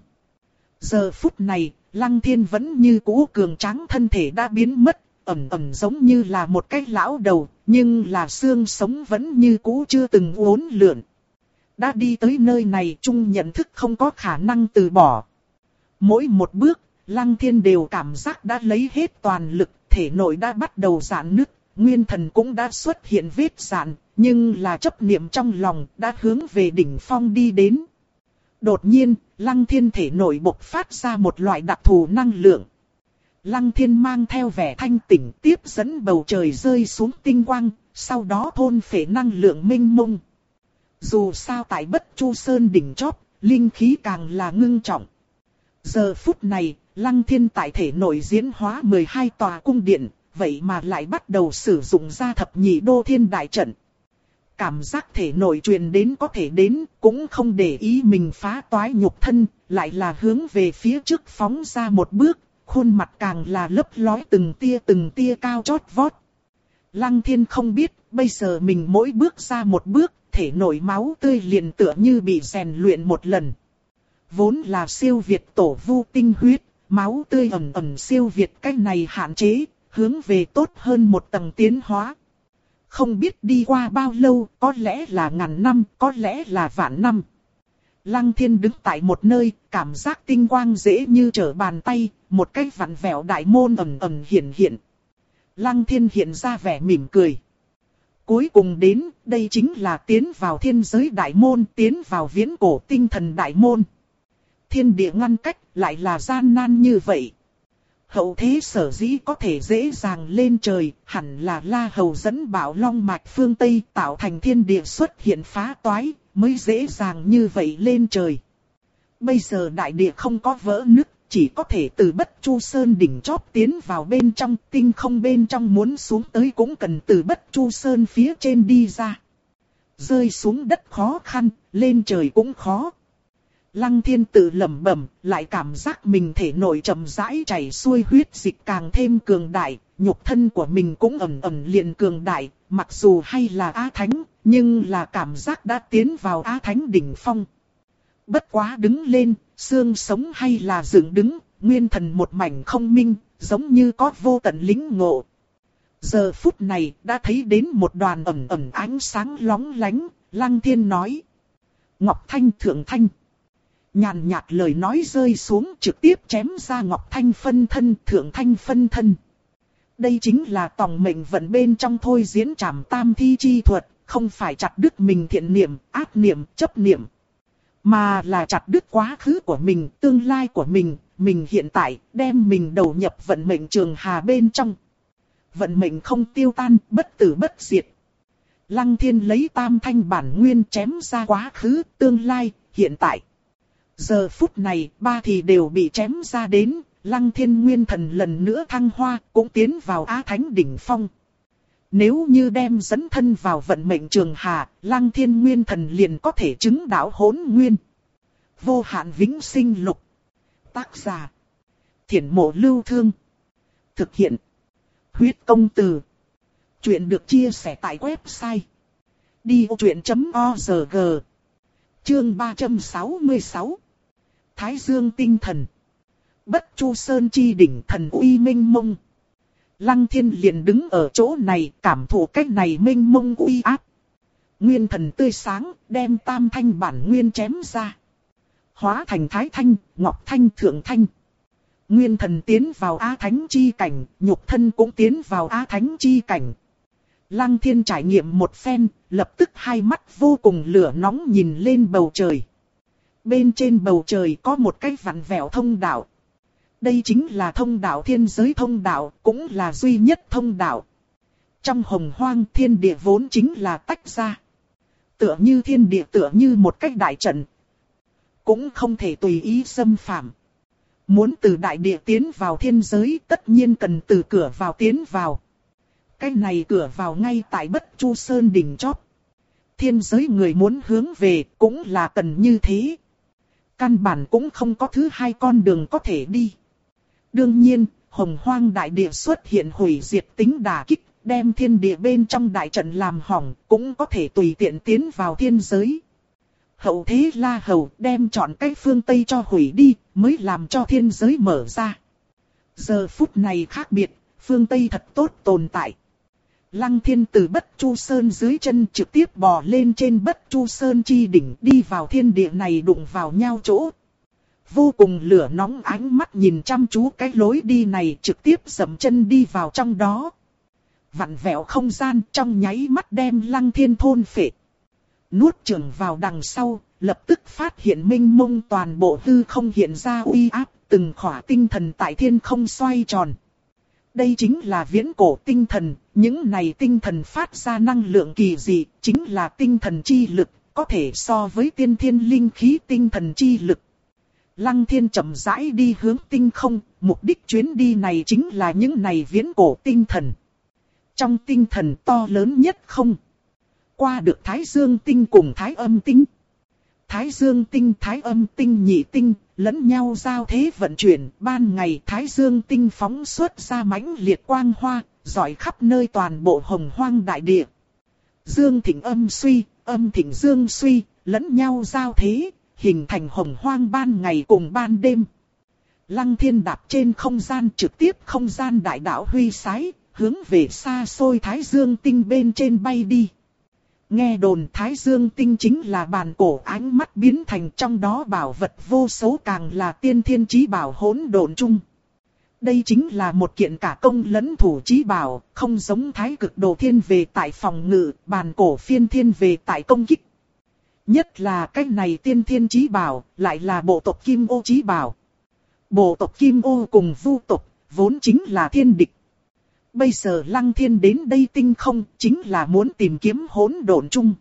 Giờ phút này, Lăng thiên vẫn như cũ cường tráng thân thể đã biến mất, ẩm ẩm giống như là một cái lão đầu, nhưng là xương sống vẫn như cũ chưa từng uốn lượn. Đã đi tới nơi này chung nhận thức không có khả năng từ bỏ. Mỗi một bước, lăng thiên đều cảm giác đã lấy hết toàn lực, thể nội đã bắt đầu giãn nứt, nguyên thần cũng đã xuất hiện vết giãn, nhưng là chấp niệm trong lòng đã hướng về đỉnh phong đi đến. Đột nhiên, lăng thiên thể nội bộc phát ra một loại đặc thù năng lượng. Lăng thiên mang theo vẻ thanh tỉnh tiếp dẫn bầu trời rơi xuống tinh quang, sau đó thôn phệ năng lượng minh mông. Dù sao tại bất chu sơn đỉnh chóp, linh khí càng là ngưng trọng. Giờ phút này, lăng thiên tại thể nội diễn hóa 12 tòa cung điện, vậy mà lại bắt đầu sử dụng ra thập nhị đô thiên đại trận. Cảm giác thể nội truyền đến có thể đến, cũng không để ý mình phá toái nhục thân, lại là hướng về phía trước phóng ra một bước, khuôn mặt càng là lấp lói từng tia từng tia cao chót vót. Lăng thiên không biết, bây giờ mình mỗi bước ra một bước, thể nội máu tươi liền tựa như bị rèn luyện một lần. Vốn là siêu việt tổ vu tinh huyết, máu tươi ẩn ẩn siêu việt cách này hạn chế, hướng về tốt hơn một tầng tiến hóa. Không biết đi qua bao lâu, có lẽ là ngàn năm, có lẽ là vạn năm. Lăng thiên đứng tại một nơi, cảm giác tinh quang dễ như trở bàn tay, một cái vặn vẹo đại môn ầm ầm hiện hiện. Lăng thiên hiện ra vẻ mỉm cười. Cuối cùng đến, đây chính là tiến vào thiên giới đại môn, tiến vào viễn cổ tinh thần đại môn. Thiên địa ngăn cách, lại là gian nan như vậy. Hậu thế sở dĩ có thể dễ dàng lên trời, hẳn là La Hầu dẫn bảo long mạch phương Tây tạo thành thiên địa xuất hiện phá toái, mới dễ dàng như vậy lên trời. Bây giờ đại địa không có vỡ nứt, chỉ có thể từ bất chu sơn đỉnh chóp tiến vào bên trong tinh không bên trong muốn xuống tới cũng cần từ bất chu sơn phía trên đi ra. Rơi xuống đất khó khăn, lên trời cũng khó. Lăng thiên tự lẩm bẩm, lại cảm giác mình thể nội chậm rãi chảy xuôi huyết dịch càng thêm cường đại, nhục thân của mình cũng ẩm ẩm liền cường đại, mặc dù hay là Á Thánh, nhưng là cảm giác đã tiến vào Á Thánh đỉnh phong. Bất quá đứng lên, xương sống hay là dựng đứng, nguyên thần một mảnh không minh, giống như có vô tận lính ngộ. Giờ phút này đã thấy đến một đoàn ẩm ẩm ánh sáng lóng lánh, Lăng Thiên nói. Ngọc Thanh Thượng Thanh. Nhàn nhạt lời nói rơi xuống trực tiếp chém ra Ngọc Thanh phân thân, Thượng Thanh phân thân. Đây chính là tòng mệnh vận bên trong thôi diễn trảm tam thi chi thuật, không phải chặt đứt mình thiện niệm, ác niệm, chấp niệm. Mà là chặt đứt quá khứ của mình, tương lai của mình, mình hiện tại, đem mình đầu nhập vận mệnh trường hà bên trong. Vận mệnh không tiêu tan, bất tử bất diệt. Lăng thiên lấy tam thanh bản nguyên chém ra quá khứ, tương lai, hiện tại. Giờ phút này, ba thì đều bị chém ra đến, lăng thiên nguyên thần lần nữa thăng hoa, cũng tiến vào Á Thánh đỉnh phong. Nếu như đem dẫn thân vào vận mệnh trường hà, lăng thiên nguyên thần liền có thể chứng đạo hỗn nguyên. Vô hạn vĩnh sinh lục. Tác giả. Thiển mộ lưu thương. Thực hiện. Huyết công từ. Chuyện được chia sẻ tại website. Đi vô chuyện.org Chương 366 Thái Dương tinh thần Bất chu sơn chi đỉnh thần uy minh mông Lăng thiên liền đứng ở chỗ này cảm thụ cách này minh mông uy áp. Nguyên thần tươi sáng đem tam thanh bản nguyên chém ra. Hóa thành thái thanh, ngọc thanh thượng thanh. Nguyên thần tiến vào á thánh chi cảnh, nhục thân cũng tiến vào á thánh chi cảnh. Lăng thiên trải nghiệm một phen, lập tức hai mắt vô cùng lửa nóng nhìn lên bầu trời. Bên trên bầu trời có một cái vặn vẹo thông đạo, đây chính là thông đạo thiên giới thông đạo, cũng là duy nhất thông đạo. Trong hồng hoang thiên địa vốn chính là tách ra. Tựa như thiên địa tựa như một cách đại trận. Cũng không thể tùy ý xâm phạm. Muốn từ đại địa tiến vào thiên giới tất nhiên cần từ cửa vào tiến vào. Cái này cửa vào ngay tại bất chu sơn đỉnh chóp, Thiên giới người muốn hướng về cũng là cần như thế. Căn bản cũng không có thứ hai con đường có thể đi. Đương nhiên, hồng hoang đại địa xuất hiện hủy diệt tính đả kích, đem thiên địa bên trong đại trận làm hỏng, cũng có thể tùy tiện tiến vào thiên giới. Hậu thế La Hầu đem chọn cách phương Tây cho hủy đi, mới làm cho thiên giới mở ra. Giờ phút này khác biệt, phương Tây thật tốt tồn tại. Lăng thiên từ bất chu sơn dưới chân trực tiếp bò lên trên bất chu sơn chi đỉnh đi vào thiên địa này đụng vào nhau chỗ, vô cùng lửa nóng ánh mắt nhìn chăm chú cái lối đi này trực tiếp dậm chân đi vào trong đó. vặn vẹo không gian trong nháy mắt đem lăng thiên thôn phệ. Nuốt trường vào đằng sau, lập tức phát hiện minh mông toàn bộ hư không hiện ra uy áp, từng khỏa tinh thần tại thiên không xoay tròn. Đây chính là viễn cổ tinh thần, những này tinh thần phát ra năng lượng kỳ dị, chính là tinh thần chi lực, có thể so với tiên thiên linh khí tinh thần chi lực. Lăng thiên chậm rãi đi hướng tinh không, mục đích chuyến đi này chính là những này viễn cổ tinh thần. Trong tinh thần to lớn nhất không. Qua được Thái Dương tinh cùng Thái âm tinh. Thái Dương tinh Thái âm tinh nhị tinh, lẫn nhau giao thế vận chuyển, ban ngày Thái Dương tinh phóng xuất ra mãnh liệt quang hoa, dọi khắp nơi toàn bộ hồng hoang đại địa. Dương thịnh âm suy, âm thịnh dương suy, lẫn nhau giao thế, hình thành hồng hoang ban ngày cùng ban đêm. Lăng thiên đạp trên không gian trực tiếp không gian đại đạo huy sái, hướng về xa xôi Thái Dương tinh bên trên bay đi. Nghe đồn Thái Dương tinh chính là bàn cổ ánh mắt biến thành trong đó bảo vật vô số càng là tiên thiên chí bảo hỗn độn chung. Đây chính là một kiện cả công lẫn thủ trí bảo, không giống thái cực đồ thiên về tại phòng ngự, bàn cổ phiên thiên về tại công kích. Nhất là cái này tiên thiên trí bảo, lại là bộ tộc Kim ô trí bảo. Bộ tộc Kim ô cùng vu tộc, vốn chính là thiên địch. Bây giờ lăng thiên đến đây tinh không, chính là muốn tìm kiếm hỗn độn chung.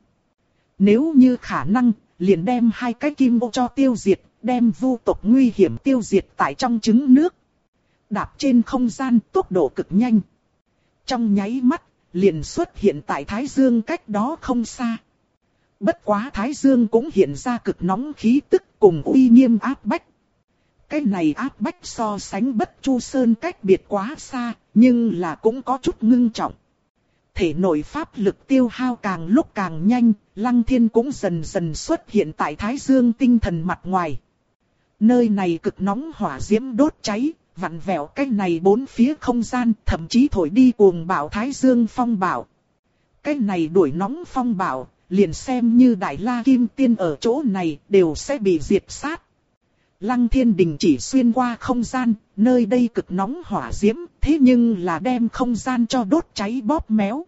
Nếu như khả năng, liền đem hai cái kim ô cho tiêu diệt, đem vu tộc nguy hiểm tiêu diệt tại trong trứng nước. Đạp trên không gian tốc độ cực nhanh. Trong nháy mắt, liền xuất hiện tại Thái Dương cách đó không xa. Bất quá Thái Dương cũng hiện ra cực nóng khí tức cùng uy nghiêm áp bách. Cái này áp bách so sánh bất chu sơn cách biệt quá xa, nhưng là cũng có chút ngưng trọng. Thể nội pháp lực tiêu hao càng lúc càng nhanh, Lăng Thiên cũng dần dần xuất hiện tại Thái Dương tinh thần mặt ngoài. Nơi này cực nóng hỏa diễm đốt cháy, vặn vẹo cái này bốn phía không gian, thậm chí thổi đi cuồng bạo Thái Dương phong bạo. Cái này đuổi nóng phong bạo, liền xem như Đại La Kim Tiên ở chỗ này đều sẽ bị diệt sát. Lăng thiên đình chỉ xuyên qua không gian, nơi đây cực nóng hỏa diễm, thế nhưng là đem không gian cho đốt cháy bóp méo.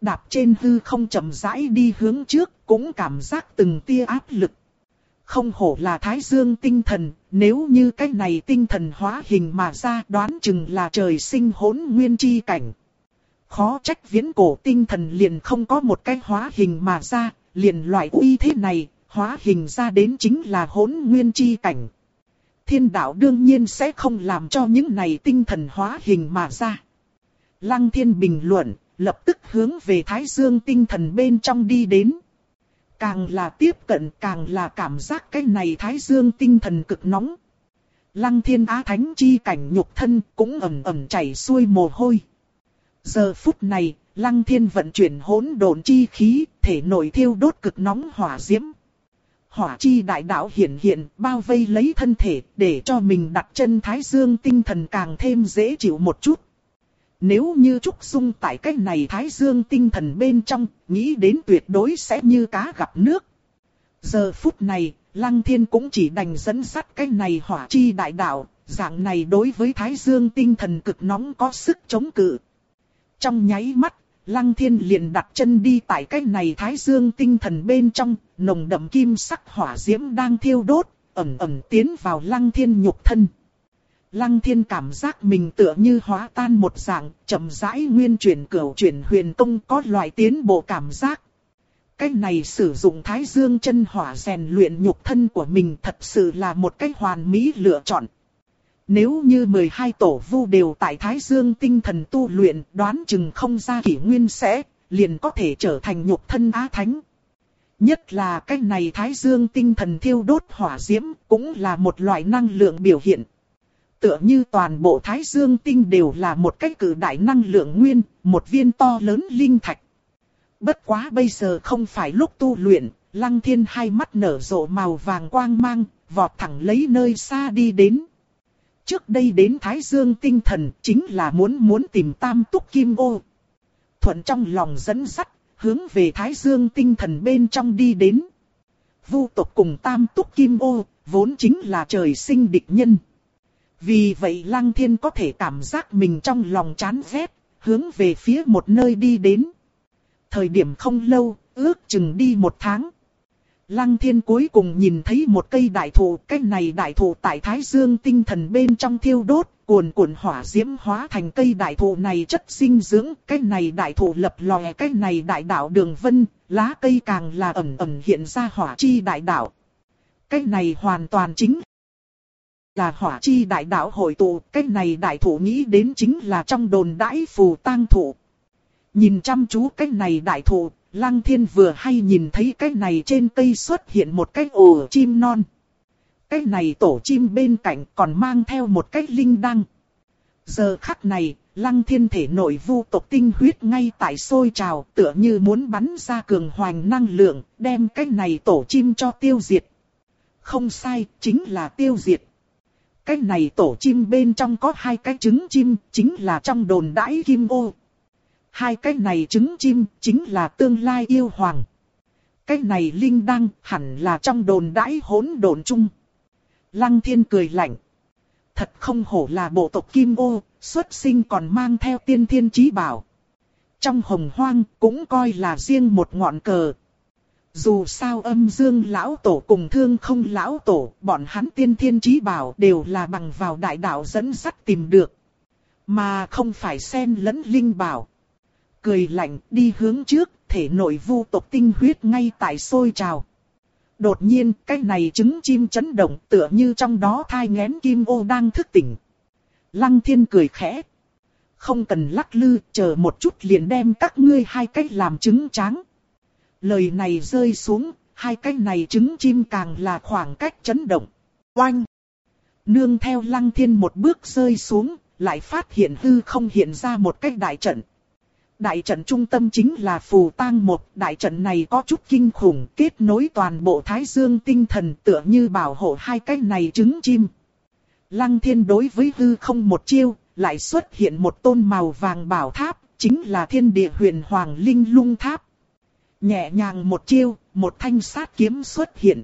Đạp trên hư không chậm rãi đi hướng trước, cũng cảm giác từng tia áp lực. Không hổ là thái dương tinh thần, nếu như cái này tinh thần hóa hình mà ra đoán chừng là trời sinh hỗn nguyên chi cảnh. Khó trách viễn cổ tinh thần liền không có một cái hóa hình mà ra, liền loại uy thế này, hóa hình ra đến chính là hỗn nguyên chi cảnh. Thiên đạo đương nhiên sẽ không làm cho những này tinh thần hóa hình mà ra. Lăng thiên bình luận, lập tức hướng về Thái Dương tinh thần bên trong đi đến. Càng là tiếp cận càng là cảm giác cái này Thái Dương tinh thần cực nóng. Lăng thiên á thánh chi cảnh nhục thân cũng ẩm ẩm chảy xuôi mồ hôi. Giờ phút này, lăng thiên vận chuyển hỗn độn chi khí, thể nội thiêu đốt cực nóng hỏa diễm. Hỏa chi đại đạo hiện hiện, bao vây lấy thân thể, để cho mình đặt chân thái dương tinh thần càng thêm dễ chịu một chút. Nếu như Trúc Dung tại cách này thái dương tinh thần bên trong, nghĩ đến tuyệt đối sẽ như cá gặp nước. Giờ phút này, Lăng Thiên cũng chỉ đành dẫn sắt cái này hỏa chi đại đạo, dạng này đối với thái dương tinh thần cực nóng có sức chống cự. Trong nháy mắt, Lăng Thiên liền đặt chân đi tại cái này Thái Dương tinh thần bên trong, nồng đậm kim sắc hỏa diễm đang thiêu đốt, ẩm ẩm tiến vào Lăng Thiên nhục thân. Lăng Thiên cảm giác mình tựa như hóa tan một dạng, chậm rãi nguyên chuyển cửu chuyển huyền công có loại tiến bộ cảm giác. Cách này sử dụng Thái Dương chân hỏa rèn luyện nhục thân của mình thật sự là một cách hoàn mỹ lựa chọn. Nếu như 12 tổ vu đều tại Thái Dương tinh thần tu luyện đoán chừng không ra kỷ nguyên sẽ, liền có thể trở thành nhục thân á thánh. Nhất là cách này Thái Dương tinh thần thiêu đốt hỏa diễm cũng là một loại năng lượng biểu hiện. Tựa như toàn bộ Thái Dương tinh đều là một cái cử đại năng lượng nguyên, một viên to lớn linh thạch. Bất quá bây giờ không phải lúc tu luyện, lăng thiên hai mắt nở rộ màu vàng quang mang, vọt thẳng lấy nơi xa đi đến. Trước đây đến Thái Dương tinh thần chính là muốn muốn tìm tam túc kim ô. Thuận trong lòng dẫn sắt, hướng về Thái Dương tinh thần bên trong đi đến. Vu tộc cùng tam túc kim ô, vốn chính là trời sinh địch nhân. Vì vậy Lăng Thiên có thể cảm giác mình trong lòng chán ghét, hướng về phía một nơi đi đến. Thời điểm không lâu, ước chừng đi một tháng. Lăng thiên cuối cùng nhìn thấy một cây đại thụ, cái này đại thụ tại Thái Dương tinh thần bên trong thiêu đốt, cuồn cuộn hỏa diễm hóa thành cây đại thụ này chất sinh dưỡng, cái này đại thụ lập lòe, cái này đại đạo đường vân, lá cây càng là ẩm ẩm hiện ra hỏa chi đại đạo. Cái này hoàn toàn chính là hỏa chi đại đạo hội tụ, cái này đại thủ nghĩ đến chính là trong đồn đãi phù tang thủ. Nhìn chăm chú cái này đại thủ, Lăng Thiên vừa hay nhìn thấy cái này trên cây xuất hiện một cái ổ chim non. Cái này tổ chim bên cạnh còn mang theo một cái linh đăng. Giờ khắc này, Lăng Thiên thể nội vu tộc tinh huyết ngay tại sôi trào, tựa như muốn bắn ra cường hoành năng lượng, đem cái này tổ chim cho tiêu diệt. Không sai, chính là tiêu diệt. Cái này tổ chim bên trong có hai cái trứng chim, chính là trong đồn đãi kim ô. Hai cái này trứng chim, chính là tương lai yêu hoàng. Cái này linh đăng, hẳn là trong đồn đãi hỗn đồn chung. Lăng thiên cười lạnh. Thật không hổ là bộ tộc kim ô, xuất sinh còn mang theo tiên thiên trí bảo. Trong hồng hoang, cũng coi là riêng một ngọn cờ, dù sao âm dương lão tổ cùng thương không lão tổ, bọn hắn tiên thiên trí bảo đều là bằng vào đại đạo dẫn sắt tìm được. Mà không phải xen lẫn linh bảo. Cười lạnh đi hướng trước, thể nội vu tộc tinh huyết ngay tại sôi trào. Đột nhiên, cái này trứng chim chấn động tựa như trong đó thai ngén kim ô đang thức tỉnh. Lăng thiên cười khẽ. Không cần lắc lư, chờ một chút liền đem các ngươi hai cách làm trứng tráng. Lời này rơi xuống, hai cái này trứng chim càng là khoảng cách chấn động. Oanh! Nương theo lăng thiên một bước rơi xuống, lại phát hiện hư không hiện ra một cái đại trận. Đại trận trung tâm chính là phù tang một, đại trận này có chút kinh khủng, kết nối toàn bộ thái dương tinh thần tựa như bảo hộ hai cái này trứng chim. Lăng thiên đối với hư không một chiêu, lại xuất hiện một tôn màu vàng bảo tháp, chính là thiên địa huyền hoàng linh lung tháp. Nhẹ nhàng một chiêu, một thanh sát kiếm xuất hiện.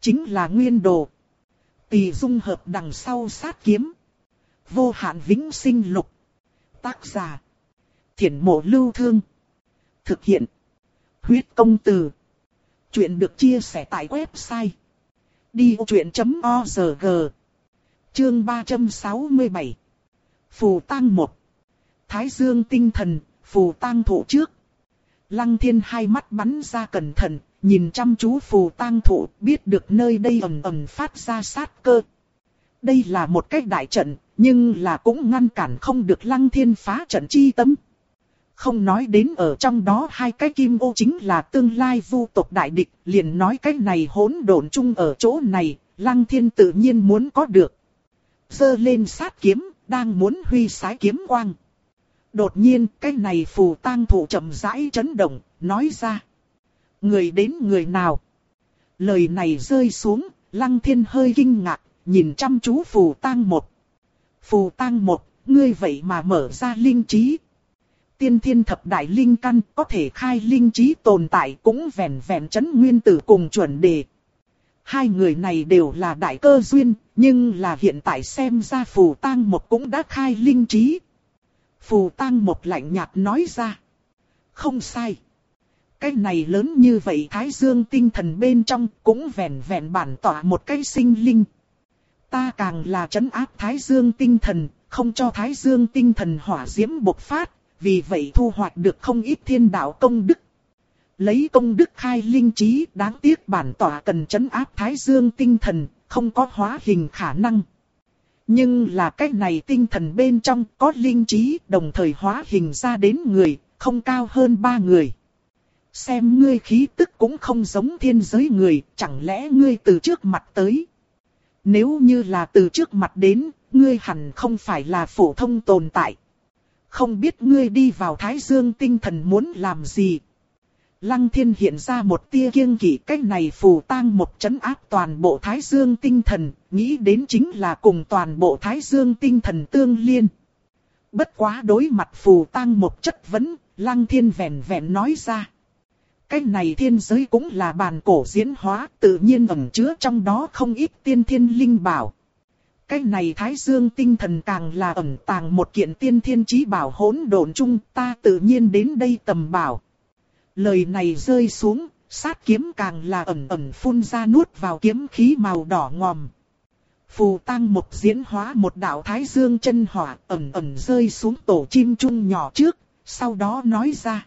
Chính là nguyên đồ. Tỳ dung hợp đằng sau sát kiếm. Vô hạn vĩnh sinh lục. Tác giả. Thiển mộ lưu thương. Thực hiện. Huyết công từ. Chuyện được chia sẻ tại website. Đi chuyện.org Chương 367 Phù tăng 1 Thái dương tinh thần, phù tăng thủ trước. Lăng thiên hai mắt bắn ra cẩn thận, nhìn chăm chú phù tang thụ, biết được nơi đây ầm ầm phát ra sát cơ. Đây là một cách đại trận, nhưng là cũng ngăn cản không được lăng thiên phá trận chi tâm. Không nói đến ở trong đó hai cái kim ô chính là tương lai vu tộc đại địch, liền nói cái này hỗn độn chung ở chỗ này, lăng thiên tự nhiên muốn có được. Dơ lên sát kiếm, đang muốn huy sái kiếm quang. Đột nhiên cái này phù tang thủ chậm rãi chấn động, nói ra. Người đến người nào? Lời này rơi xuống, lăng thiên hơi kinh ngạc, nhìn chăm chú phù tang một. Phù tang một, ngươi vậy mà mở ra linh trí. Tiên thiên thập đại linh căn có thể khai linh trí tồn tại cũng vẹn vẹn chấn nguyên tử cùng chuẩn đề. Hai người này đều là đại cơ duyên, nhưng là hiện tại xem ra phù tang một cũng đã khai linh trí. Phù tang một lạnh nhạt nói ra. Không sai. Cái này lớn như vậy thái dương tinh thần bên trong cũng vẹn vẹn bản tỏa một cái sinh linh. Ta càng là chấn áp thái dương tinh thần, không cho thái dương tinh thần hỏa diễm bộc phát, vì vậy thu hoạch được không ít thiên đạo công đức. Lấy công đức khai linh trí đáng tiếc bản tỏa cần chấn áp thái dương tinh thần, không có hóa hình khả năng. Nhưng là cái này tinh thần bên trong có linh trí đồng thời hóa hình ra đến người, không cao hơn ba người. Xem ngươi khí tức cũng không giống thiên giới người, chẳng lẽ ngươi từ trước mặt tới. Nếu như là từ trước mặt đến, ngươi hẳn không phải là phổ thông tồn tại. Không biết ngươi đi vào Thái Dương tinh thần muốn làm gì. Lăng thiên hiện ra một tia kiêng kỵ cách này phù tang một chấn áp toàn bộ thái dương tinh thần, nghĩ đến chính là cùng toàn bộ thái dương tinh thần tương liên. Bất quá đối mặt phù tang một chất vấn, lăng thiên vẹn vẹn nói ra. Cái này thiên giới cũng là bàn cổ diễn hóa, tự nhiên ẩn chứa trong đó không ít tiên thiên linh bảo. cái này Thái Dương tinh thần càng là ẩn tàng một kiện tiên thiên trí bảo hỗn độn chung, ta tự nhiên đến đây tầm bảo. Lời này rơi xuống, sát kiếm càng là ẩn ẩn phun ra nuốt vào kiếm khí màu đỏ ngòm. Phù tăng một diễn hóa một đạo Thái Dương chân hỏa ẩn ẩn rơi xuống tổ chim chung nhỏ trước, sau đó nói ra.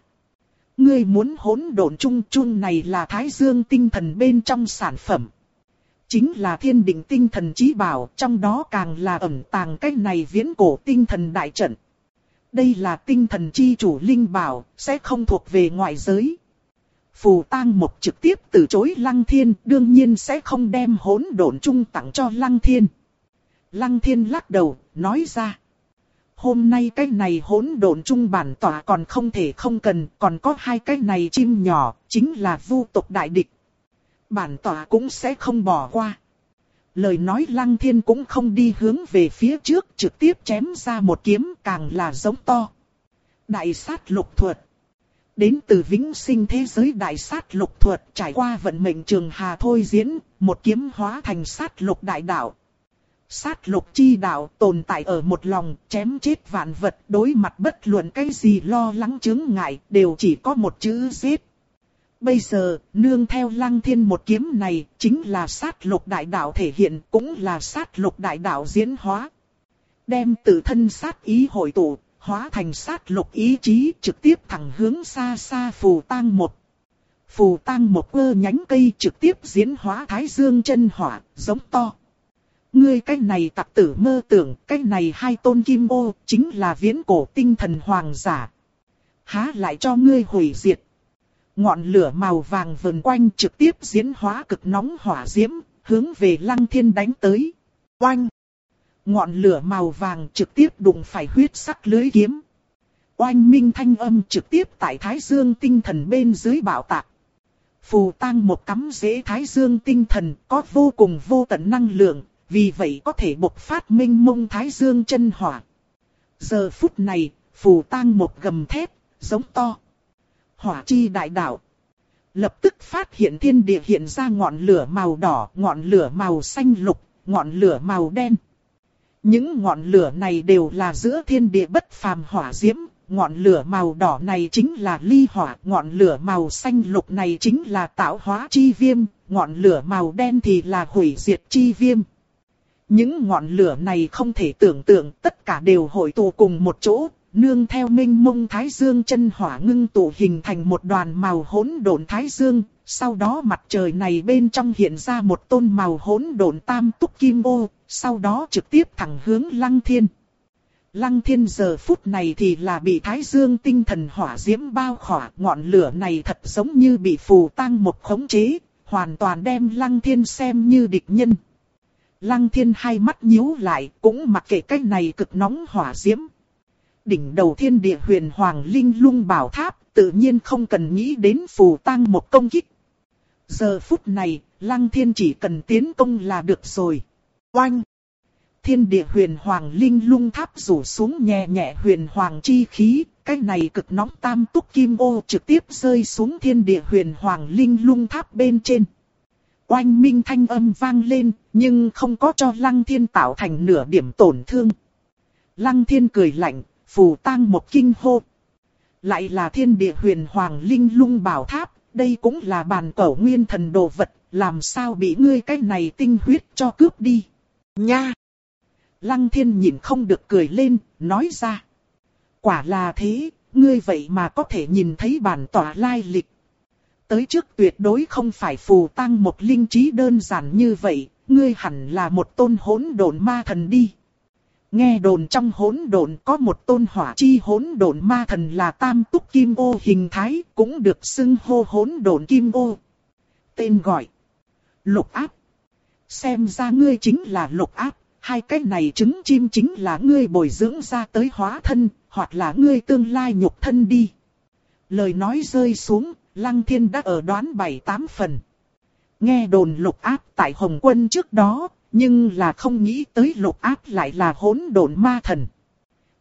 Ngươi muốn hỗn độn chung chung này là Thái Dương tinh thần bên trong sản phẩm chính là thiên định tinh thần trí bảo, trong đó càng là ẩn tàng cái này viễn cổ tinh thần đại trận. Đây là tinh thần chi chủ linh bảo, sẽ không thuộc về ngoại giới. Phù tang một trực tiếp từ chối lăng thiên, đương nhiên sẽ không đem hỗn độn chung tặng cho lăng thiên. Lăng thiên lắc đầu, nói ra. Hôm nay cái này hỗn độn chung bản tỏa còn không thể không cần, còn có hai cái này chim nhỏ, chính là vu tộc đại địch bản tỏa cũng sẽ không bỏ qua. Lời nói lăng thiên cũng không đi hướng về phía trước trực tiếp chém ra một kiếm càng là giống to. Đại sát lục thuật. Đến từ vĩnh sinh thế giới đại sát lục thuật trải qua vận mệnh trường hà thôi diễn, một kiếm hóa thành sát lục đại đạo. Sát lục chi đạo tồn tại ở một lòng, chém chết vạn vật, đối mặt bất luận cái gì lo lắng chứng ngại, đều chỉ có một chữ giết. Bây giờ, nương theo lăng thiên một kiếm này, chính là sát lục đại đạo thể hiện, cũng là sát lục đại đạo diễn hóa. Đem tự thân sát ý hội tụ, hóa thành sát lục ý chí trực tiếp thẳng hướng xa xa phù tang một. Phù tang một cơ nhánh cây trực tiếp diễn hóa thái dương chân hỏa, giống to. Ngươi cái này tặc tử mơ tưởng, cái này hai tôn kim ô, chính là viễn cổ tinh thần hoàng giả. Há lại cho ngươi hủy diệt, Ngọn lửa màu vàng vần quanh trực tiếp diễn hóa cực nóng hỏa diễm, hướng về lăng thiên đánh tới. Oanh! Ngọn lửa màu vàng trực tiếp đụng phải huyết sắc lưới kiếm. Oanh minh thanh âm trực tiếp tại Thái Dương tinh thần bên dưới bảo tạc. Phù tang một cắm rễ Thái Dương tinh thần có vô cùng vô tận năng lượng, vì vậy có thể bộc phát minh mông Thái Dương chân hỏa. Giờ phút này, phù tang một gầm thép, giống to hỏa chi đại đạo. Lập tức phát hiện thiên địa hiện ra ngọn lửa màu đỏ, ngọn lửa màu xanh lục, ngọn lửa màu đen. Những ngọn lửa này đều là giữa thiên địa bất phàm hỏa diễm, ngọn lửa màu đỏ này chính là ly hỏa, ngọn lửa màu xanh lục này chính là tạo hóa chi viêm, ngọn lửa màu đen thì là hủy diệt chi viêm. Những ngọn lửa này không thể tưởng tượng tất cả đều hội tụ cùng một chỗ, nương theo minh mông thái dương chân hỏa ngưng tụ hình thành một đoàn màu hỗn độn thái dương, sau đó mặt trời này bên trong hiện ra một tôn màu hỗn độn tam túc kim ô, sau đó trực tiếp thẳng hướng lăng thiên. Lăng thiên giờ phút này thì là bị thái dương tinh thần hỏa diễm bao khỏa, ngọn lửa này thật giống như bị phù tăng một khống chế, hoàn toàn đem lăng thiên xem như địch nhân. Lăng thiên hai mắt nhíu lại, cũng mặc kệ cái này cực nóng hỏa diễm, đỉnh đầu thiên địa huyền hoàng linh lung bảo tháp, tự nhiên không cần nghĩ đến phù tăng một công kích. Giờ phút này, lăng thiên chỉ cần tiến công là được rồi. Oanh! Thiên địa huyền hoàng linh lung tháp rủ xuống nhẹ nhẹ huyền hoàng chi khí, cái này cực nóng tam túc kim ô trực tiếp rơi xuống thiên địa huyền hoàng linh lung tháp bên trên. Oanh minh thanh âm vang lên, nhưng không có cho lăng thiên tạo thành nửa điểm tổn thương. Lăng thiên cười lạnh, phù tang một kinh hô. Lại là thiên địa huyền hoàng linh lung bảo tháp, đây cũng là bàn cẩu nguyên thần đồ vật, làm sao bị ngươi cái này tinh huyết cho cướp đi. Nha! Lăng thiên nhìn không được cười lên, nói ra. Quả là thế, ngươi vậy mà có thể nhìn thấy bản tỏa lai lịch. Tới trước tuyệt đối không phải phù tăng một linh trí đơn giản như vậy, ngươi hẳn là một tôn hỗn độn ma thần đi. Nghe đồn trong hỗn độn có một tôn hỏa chi hỗn độn ma thần là tam túc kim ô hình thái, cũng được xưng hô hỗn độn kim ô. Tên gọi Lục áp. Xem ra ngươi chính là lục áp, hai cái này trứng chim chính là ngươi bồi dưỡng ra tới hóa thân, hoặc là ngươi tương lai nhục thân đi. Lời nói rơi xuống, Lăng Thiên đã ở đoán bảy tám phần. Nghe đồn lục áp tại Hồng Quân trước đó, nhưng là không nghĩ tới lục áp lại là hỗn độn ma thần.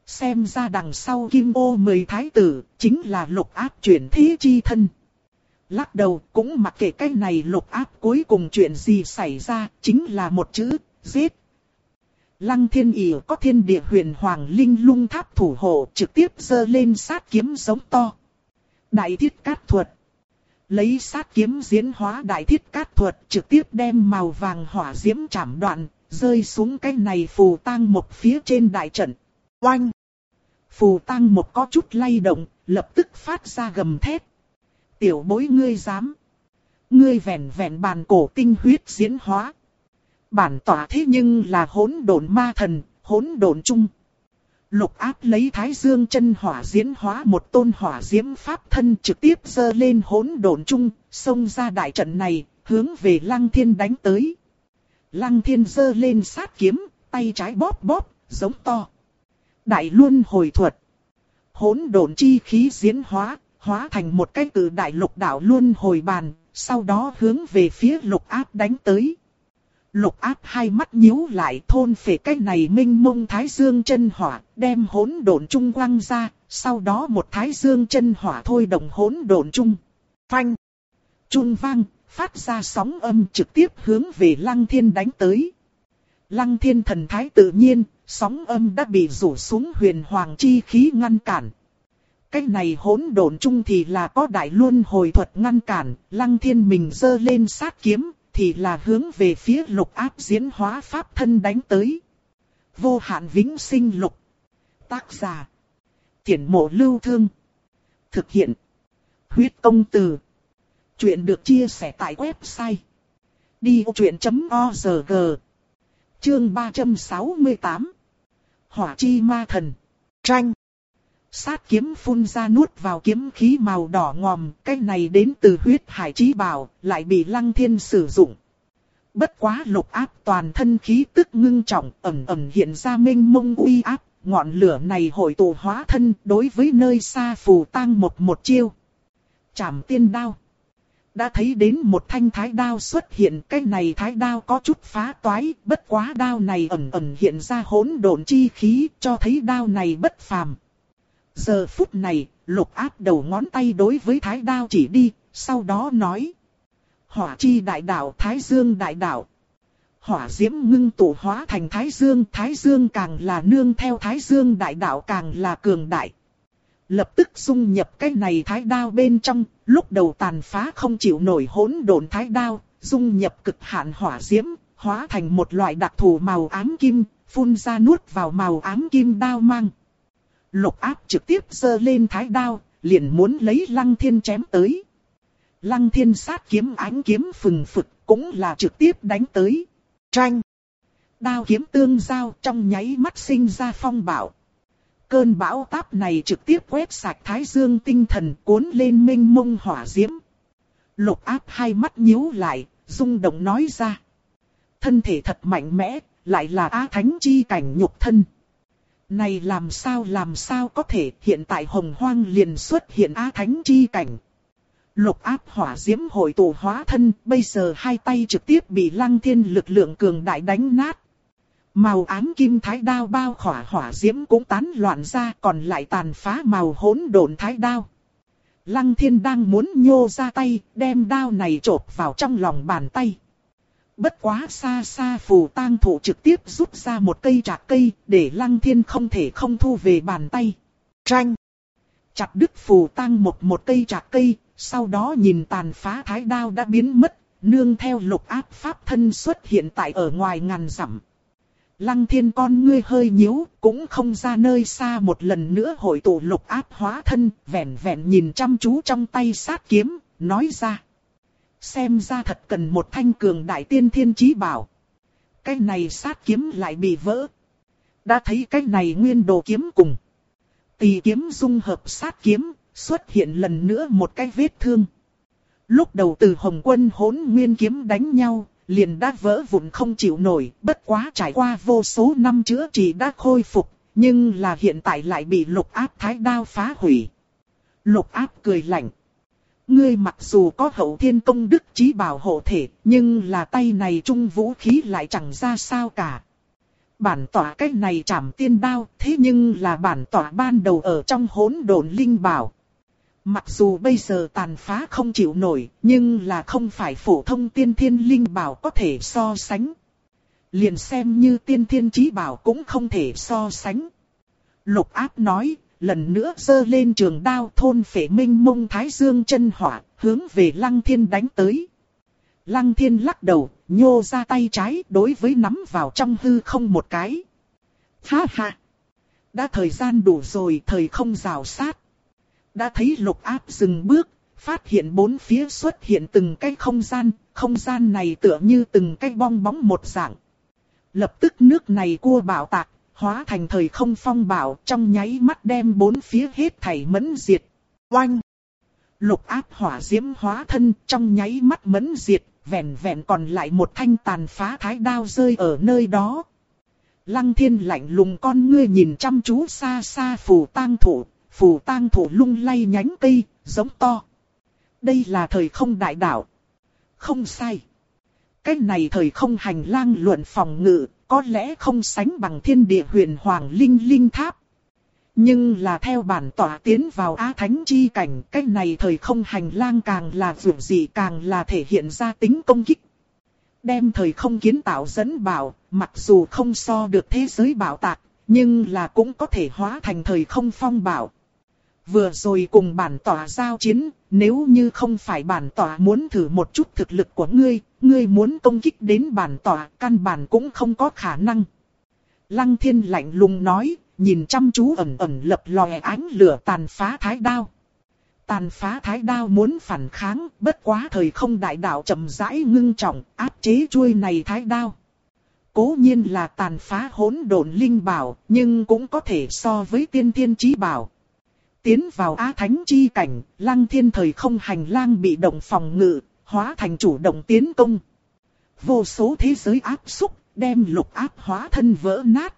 Xem ra đằng sau kim ô mười thái tử, chính là lục áp chuyển thế chi thân. Lắc đầu cũng mặc kệ cái này lục áp cuối cùng chuyện gì xảy ra, chính là một chữ, giết. Lăng thiên ỉ có thiên địa huyền hoàng linh lung tháp thủ hộ trực tiếp giơ lên sát kiếm giống to. Đại thiết cát thuật. Lấy sát kiếm diễn hóa đại thiết cát thuật trực tiếp đem màu vàng hỏa diễm chảm đoạn, rơi xuống cái này phù tang một phía trên đại trận. Oanh! Phù tang một có chút lay động, lập tức phát ra gầm thét. Tiểu bối ngươi dám. Ngươi vẻn vẹn bàn cổ tinh huyết diễn hóa. Bản tỏa thế nhưng là hỗn độn ma thần, hỗn độn chung. Lục áp lấy thái dương chân hỏa diễn hóa một tôn hỏa diễm pháp thân trực tiếp dơ lên hỗn độn chung, xông ra đại trận này, hướng về lăng thiên đánh tới. Lăng thiên dơ lên sát kiếm, tay trái bóp bóp, giống to. Đại luân hồi thuật. Hỗn độn chi khí diễn hóa, hóa thành một cái cử đại lục đạo luân hồi bàn, sau đó hướng về phía lục áp đánh tới. Lục áp hai mắt nhíu lại thôn phệ cái này minh mông thái dương chân hỏa, đem hỗn độn trung quăng ra, sau đó một thái dương chân hỏa thôi động hỗn độn trung. Phanh! Trung vang, phát ra sóng âm trực tiếp hướng về lăng thiên đánh tới. Lăng thiên thần thái tự nhiên, sóng âm đã bị rủ xuống huyền hoàng chi khí ngăn cản. Cái này hỗn độn chung thì là có đại luân hồi thuật ngăn cản, lăng thiên mình dơ lên sát kiếm, thì là hướng về phía lục áp diễn hóa pháp thân đánh tới. Vô hạn vĩnh sinh lục. Tác giả. Tiễn mộ lưu thương. Thực hiện. Huyết công từ. Chuyện được chia sẻ tại website. Đi vô chuyện.org Chương 368 Hỏa chi ma thần. Tranh. Sát kiếm phun ra nuốt vào kiếm khí màu đỏ ngòm, cái này đến từ huyết hải chí bảo, lại bị lăng thiên sử dụng. Bất quá lục áp toàn thân khí tức ngưng trọng, ẩm ẩm hiện ra minh mông uy áp, ngọn lửa này hội tụ hóa thân đối với nơi xa phù tang một một chiêu. Chảm tiên đao. Đã thấy đến một thanh thái đao xuất hiện, cái này thái đao có chút phá toái, bất quá đao này ẩn ẩn hiện ra hỗn độn chi khí, cho thấy đao này bất phàm. Giờ phút này, lục áp đầu ngón tay đối với thái đao chỉ đi, sau đó nói. Hỏa chi đại đạo Thái Dương đại đạo. Hỏa diễm ngưng tụ hóa thành Thái Dương, Thái Dương càng là nương theo Thái Dương đại đạo càng là cường đại. Lập tức dung nhập cái này thái đao bên trong, lúc đầu tàn phá không chịu nổi hỗn độn thái đao, dung nhập cực hạn hỏa diễm, hóa thành một loại đặc thù màu ám kim, phun ra nuốt vào màu ám kim đao mang. Lục áp trực tiếp giơ lên thái đao, liền muốn lấy lăng thiên chém tới. Lăng thiên sát kiếm ánh kiếm phừng phực, cũng là trực tiếp đánh tới. Tranh. Đao kiếm tương giao trong nháy mắt sinh ra phong bạo. Cơn bão táp này trực tiếp quét sạch thái dương tinh thần cuốn lên minh mông hỏa diễm. Lục áp hai mắt nhíu lại, rung động nói ra. Thân thể thật mạnh mẽ, lại là á thánh chi cảnh nhục thân. Này làm sao làm sao có thể hiện tại hồng hoang liền xuất hiện á thánh chi cảnh. Lục áp hỏa diễm hội tụ hóa thân, bây giờ hai tay trực tiếp bị lăng thiên lực lượng cường đại đánh nát. Màu ám kim thái đao bao khỏa hỏa diễm cũng tán loạn ra còn lại tàn phá màu hỗn độn thái đao. Lăng thiên đang muốn nhô ra tay, đem đao này trộp vào trong lòng bàn tay. Bất quá xa xa phù tang thủ trực tiếp rút ra một cây trạc cây, để lăng thiên không thể không thu về bàn tay. Tranh! Chặt đứt phù tang một một cây trạc cây, sau đó nhìn tàn phá thái đao đã biến mất, nương theo lục áp pháp thân xuất hiện tại ở ngoài ngàn dặm. Lăng thiên con ngươi hơi nhíu, cũng không ra nơi xa một lần nữa hội tụ lục áp hóa thân, vẹn vẹn nhìn chăm chú trong tay sát kiếm, nói ra. Xem ra thật cần một thanh cường đại tiên thiên chí bảo. Cái này sát kiếm lại bị vỡ. Đã thấy cái này nguyên đồ kiếm cùng. Tỳ kiếm dung hợp sát kiếm, xuất hiện lần nữa một cái vết thương. Lúc đầu từ Hồng Quân hỗn nguyên kiếm đánh nhau, liền đã vỡ vụn không chịu nổi, bất quá trải qua vô số năm chữa trị đã khôi phục, nhưng là hiện tại lại bị lục áp thái đao phá hủy. Lục áp cười lạnh. Ngươi mặc dù có hậu thiên công đức trí bảo hộ thể, nhưng là tay này trung vũ khí lại chẳng ra sao cả. Bản tỏa cách này chảm tiên đao, thế nhưng là bản tỏa ban đầu ở trong hỗn độn linh bảo. Mặc dù bây giờ tàn phá không chịu nổi, nhưng là không phải phổ thông tiên thiên linh bảo có thể so sánh. Liền xem như tiên thiên trí bảo cũng không thể so sánh. Lục áp nói, lần nữa giơ lên trường đao thôn phệ minh mông thái dương chân hỏa, hướng về lăng thiên đánh tới. Lăng thiên lắc đầu, nhô ra tay trái đối với nắm vào trong hư không một cái. Ha ha! Đã thời gian đủ rồi, thời không rào sát. Đã thấy lục áp dừng bước, phát hiện bốn phía xuất hiện từng cái không gian, không gian này tựa như từng cái bong bóng một dạng. Lập tức nước này cua bảo tạc, hóa thành thời không phong bảo trong nháy mắt đem bốn phía hết thảy mẫn diệt. Oanh! Lục áp hỏa diễm hóa thân trong nháy mắt mẫn diệt, vẹn vẹn còn lại một thanh tàn phá thái đao rơi ở nơi đó. Lăng thiên lạnh lùng con ngươi nhìn chăm chú xa xa phù tang thủ, phù tang thủ lung lay nhánh cây, giống to. Đây là thời không đại đạo. Không sai. Cái này thời không hành lang luận phòng ngự, có lẽ không sánh bằng thiên địa huyền hoàng linh linh tháp. Nhưng là theo bản tỏa tiến vào Á Thánh chi cảnh, cách này thời không hành lang càng là vượt dị càng là thể hiện ra tính công kích. Đem thời không kiến tạo dẫn bảo, mặc dù không so được thế giới bảo tạc, nhưng là cũng có thể hóa thành thời không phong bảo. Vừa rồi cùng bản tỏa giao chiến, nếu như không phải bản tỏa muốn thử một chút thực lực của ngươi, ngươi muốn công kích đến bản tỏa, căn bản cũng không có khả năng. Lăng thiên lạnh lùng nói, nhìn chăm chú ẩn ẩn lập lòe ánh lửa tàn phá thái đao. Tàn phá thái đao muốn phản kháng, bất quá thời không đại đạo chậm rãi ngưng trọng, áp chế chuôi này thái đao. Cố nhiên là tàn phá hỗn độn linh bảo, nhưng cũng có thể so với tiên thiên chí bảo. Tiến vào Á Thánh chi cảnh, lăng thiên thời không hành lang bị động phòng ngự, hóa thành chủ động tiến công. Vô số thế giới áp xúc, đem lục áp hóa thân vỡ nát.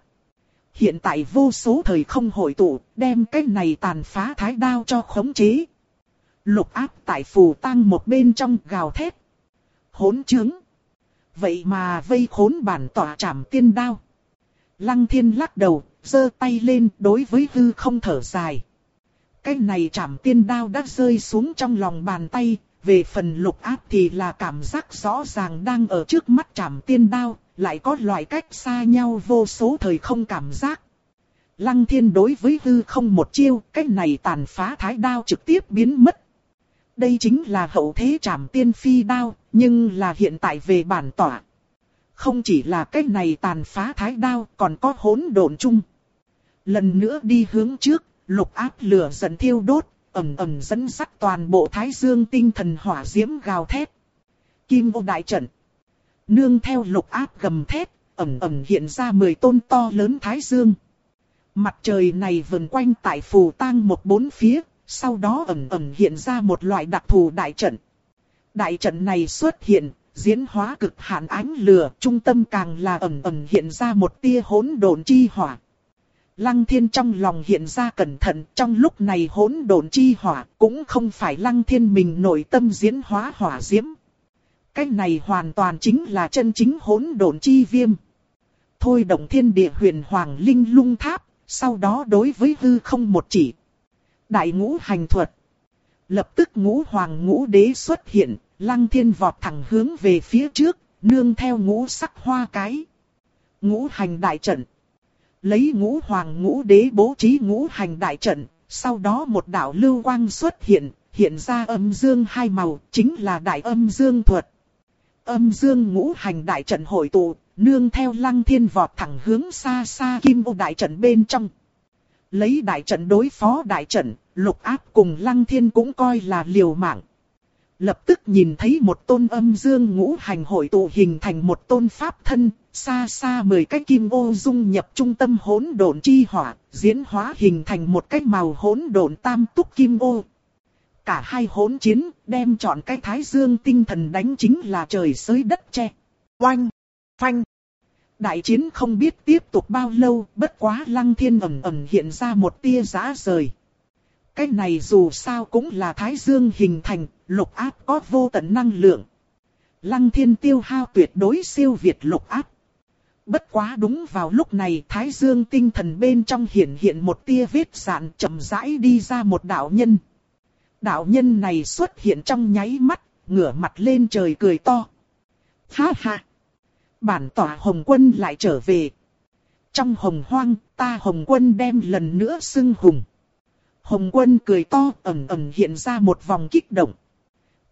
Hiện tại vô số thời không hội tụ, đem cái này tàn phá thái đao cho khống chế. Lục áp tại phù tăng một bên trong gào thét. Hốn chứng. Vậy mà vây khốn bản tỏa trảm tiên đao. Lăng thiên lắc đầu, giơ tay lên đối với hư không thở dài. Cái này trảm tiên đao đã rơi xuống trong lòng bàn tay, về phần lục áp thì là cảm giác rõ ràng đang ở trước mắt trảm tiên đao, lại có loại cách xa nhau vô số thời không cảm giác. Lăng thiên đối với hư không một chiêu, cách này tàn phá thái đao trực tiếp biến mất. Đây chính là hậu thế trảm tiên phi đao, nhưng là hiện tại về bản tỏa. Không chỉ là cách này tàn phá thái đao, còn có hỗn độn chung. Lần nữa đi hướng trước, lục áp lửa dần thiêu đốt, ầm ầm dẫn sắt toàn bộ thái dương tinh thần hỏa diễm gào thét. Kim vô đại trận. Nương theo lục áp gầm thét, ầm ầm hiện ra mười tôn to lớn thái dương. Mặt trời này vần quanh tại phù tang một bốn phía, sau đó ầm ầm hiện ra một loại đặc thù đại trận. Đại trận này xuất hiện, diễn hóa cực hạn ánh lửa, trung tâm càng là ầm ầm hiện ra một tia hỗn độn chi hỏa. Lăng thiên trong lòng hiện ra cẩn thận, trong lúc này hỗn độn chi hỏa, cũng không phải lăng thiên mình nội tâm diễn hóa hỏa diễm. Cái này hoàn toàn chính là chân chính hỗn độn chi viêm. Thôi động thiên địa huyền hoàng linh lung tháp, sau đó đối với hư không một chỉ. Đại ngũ hành thuật. Lập tức ngũ hoàng ngũ đế xuất hiện, lăng thiên vọt thẳng hướng về phía trước, nương theo ngũ sắc hoa cái. Ngũ hành đại trận. Lấy ngũ hoàng ngũ đế bố trí ngũ hành đại trận, sau đó một đạo lưu quang xuất hiện, hiện ra âm dương hai màu, chính là đại âm dương thuật. Âm dương ngũ hành đại trận hội tụ, nương theo lăng thiên vọt thẳng hướng xa xa kim ô đại trận bên trong. Lấy đại trận đối phó đại trận, lục áp cùng lăng thiên cũng coi là liều mạng. Lập tức nhìn thấy một tôn âm dương ngũ hành hội tụ hình thành một tôn pháp thân, xa xa mười cái kim ô dung nhập trung tâm hỗn độn chi hỏa, diễn hóa hình thành một cái màu hỗn độn tam túc kim ô. Cả hai hỗn chiến, đem chọn cái thái dương tinh thần đánh chính là trời sới đất che. Oanh! Phanh! Đại chiến không biết tiếp tục bao lâu, bất quá lăng thiên ẩm ẩm hiện ra một tia giã rời. Cái này dù sao cũng là thái dương hình thành, lục áp có vô tận năng lượng. Lăng thiên tiêu hao tuyệt đối siêu việt lục áp. Bất quá đúng vào lúc này thái dương tinh thần bên trong hiện hiện một tia vết sạn chậm rãi đi ra một đạo nhân. Đạo nhân này xuất hiện trong nháy mắt, ngửa mặt lên trời cười to. Ha ha! Bản tỏa Hồng Quân lại trở về. Trong hồng hoang, ta Hồng Quân đem lần nữa xưng hùng. Hồng Quân cười to ẩm ẩm hiện ra một vòng kích động.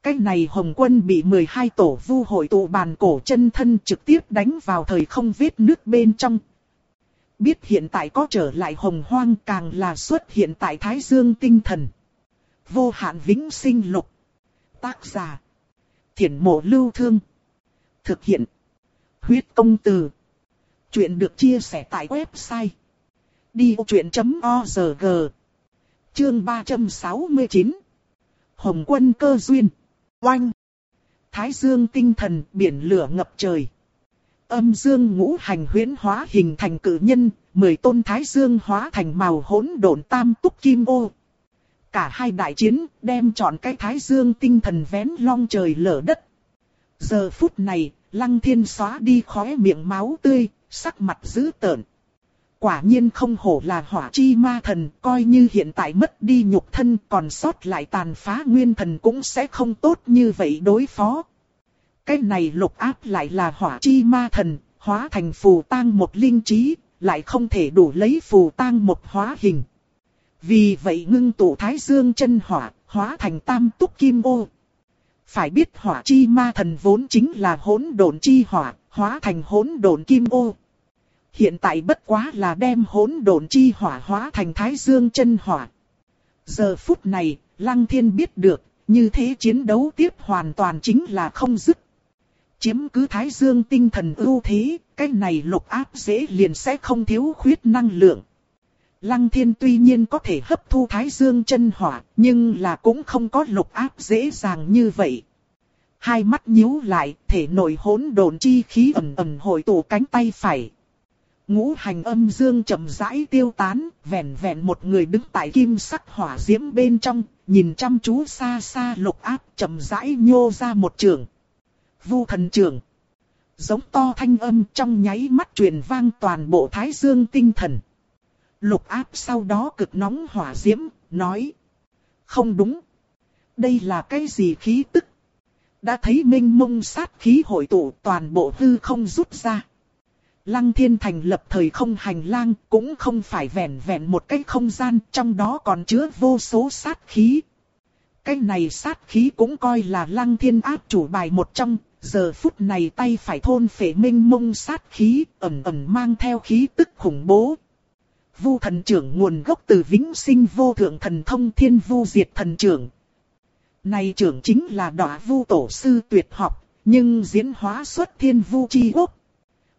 Cái này Hồng Quân bị 12 tổ vu hội tụ bàn cổ chân thân trực tiếp đánh vào thời không vết nước bên trong. Biết hiện tại có trở lại Hồng Hoang càng là xuất hiện tại Thái Dương tinh thần. Vô hạn vĩnh sinh lục. Tác giả. Thiển mộ lưu thương. Thực hiện. Huyết công từ. Chuyện được chia sẻ tại website. Đi vô chuyện.org Chương 369 Hồng quân cơ duyên. Oanh. Thái dương tinh thần biển lửa ngập trời. Âm dương ngũ hành huyễn hóa hình thành cử nhân, mười tôn thái dương hóa thành màu hỗn độn tam túc kim ô. Cả hai đại chiến đem chọn cái thái dương tinh thần vén long trời lở đất. Giờ phút này, lăng thiên xóa đi khóe miệng máu tươi, sắc mặt dữ tợn. Quả nhiên không hổ là hỏa chi ma thần, coi như hiện tại mất đi nhục thân còn sót lại tàn phá nguyên thần cũng sẽ không tốt như vậy đối phó. Cái này lục áp lại là hỏa chi ma thần, hóa thành phù tang một linh trí, lại không thể đủ lấy phù tang một hóa hình. Vì vậy ngưng tụ thái dương chân hỏa, hóa thành tam túc kim ô. Phải biết hỏa chi ma thần vốn chính là hỗn độn chi hỏa, hóa thành hỗn độn kim ô. Hiện tại bất quá là đem hỗn độn chi hỏa hóa thành thái dương chân hỏa. Giờ phút này, Lăng Thiên biết được, như thế chiến đấu tiếp hoàn toàn chính là không dứt. Chiếm cứ thái dương tinh thần ưu thế, cái này lục áp dễ liền sẽ không thiếu khuyết năng lượng. Lăng thiên tuy nhiên có thể hấp thu thái dương chân hỏa, nhưng là cũng không có lục áp dễ dàng như vậy. Hai mắt nhíu lại, thể nội hỗn độn chi khí ẩm ẩm hội tụ cánh tay phải. Ngũ hành âm dương chậm rãi tiêu tán, vẹn vẹn một người đứng tại kim sắc hỏa diễm bên trong, nhìn chăm chú xa xa lục áp chậm rãi nhô ra một trường. Vu thần trường. Giống to thanh âm trong nháy mắt truyền vang toàn bộ thái dương tinh thần. Lục áp sau đó cực nóng hỏa diễm, nói. Không đúng. Đây là cái gì khí tức? Đã thấy minh mông sát khí hội tụ toàn bộ hư không rút ra. Lăng thiên thành lập thời không hành lang cũng không phải vẹn vẹn một cái không gian trong đó còn chứa vô số sát khí. Cái này sát khí cũng coi là lăng thiên áp chủ bài một trong, giờ phút này tay phải thôn phệ minh mông sát khí, ẩn ẩn mang theo khí tức khủng bố. Vu thần trưởng nguồn gốc từ vĩnh sinh vô thượng thần thông thiên vu diệt thần trưởng. Này trưởng chính là đọa vu tổ sư tuyệt học, nhưng diễn hóa xuất thiên vu chi quốc.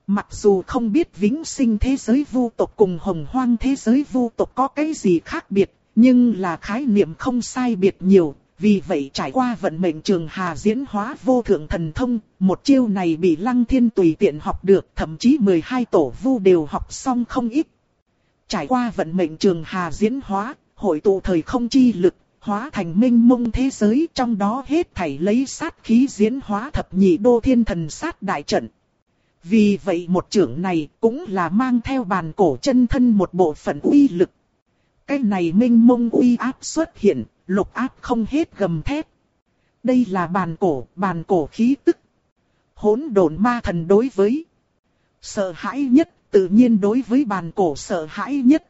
Mặc dù không biết vĩnh sinh thế giới vu tộc cùng hồng hoang thế giới vu tộc có cái gì khác biệt, nhưng là khái niệm không sai biệt nhiều, vì vậy trải qua vận mệnh trường hà diễn hóa vô thượng thần thông, một chiêu này bị lăng thiên tùy tiện học được, thậm chí 12 tổ vu đều học xong không ít. Trải qua vận mệnh trường hà diễn hóa, hội tụ thời không chi lực, hóa thành minh mông thế giới trong đó hết thảy lấy sát khí diễn hóa thập nhị đô thiên thần sát đại trận. Vì vậy một trưởng này cũng là mang theo bàn cổ chân thân một bộ phận uy lực. Cái này minh mông uy áp xuất hiện, lục áp không hết gầm thép. Đây là bàn cổ, bàn cổ khí tức. Hỗn độn ma thần đối với. Sợ hãi nhất, tự nhiên đối với bàn cổ sợ hãi nhất.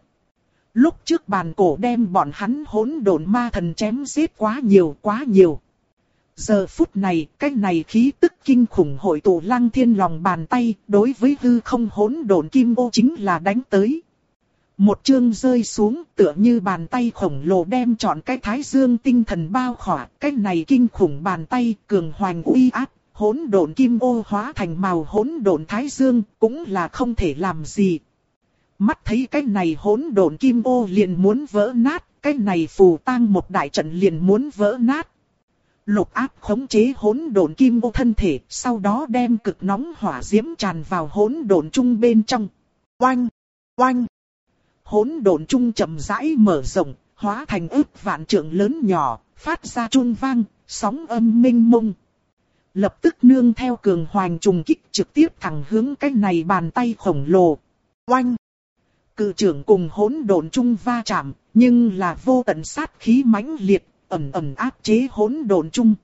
Lúc trước bàn cổ đem bọn hắn hỗn độn ma thần chém giết quá nhiều quá nhiều. Giờ phút này, cái này khí tức kinh khủng hội tụ lăng thiên lòng bàn tay, đối với hư không hỗn độn kim ô chính là đánh tới. Một chương rơi xuống tựa như bàn tay khổng lồ đem trọn cái thái dương tinh thần bao khỏa, cái này kinh khủng bàn tay cường hoành uy áp, hỗn độn kim ô hóa thành màu hỗn độn thái dương, cũng là không thể làm gì. Mắt thấy cái này hỗn độn kim ô liền muốn vỡ nát, cái này phù tang một đại trận liền muốn vỡ nát. Lục áp khống chế hỗn độn kim ô thân thể, sau đó đem cực nóng hỏa diễm tràn vào hỗn độn trung bên trong. Oanh! Oanh! Hỗn độn trung chậm rãi mở rộng, hóa thành ức vạn trượng lớn nhỏ, phát ra trung vang, sóng âm minh mông. Lập tức nương theo cường hoành trùng kích trực tiếp thẳng hướng cái này bàn tay khổng lồ. Oanh! Cự trưởng cùng hỗn độn trung va chạm, nhưng là vô tận sát khí mãnh liệt, ầm ầm áp chế hỗn độn chung.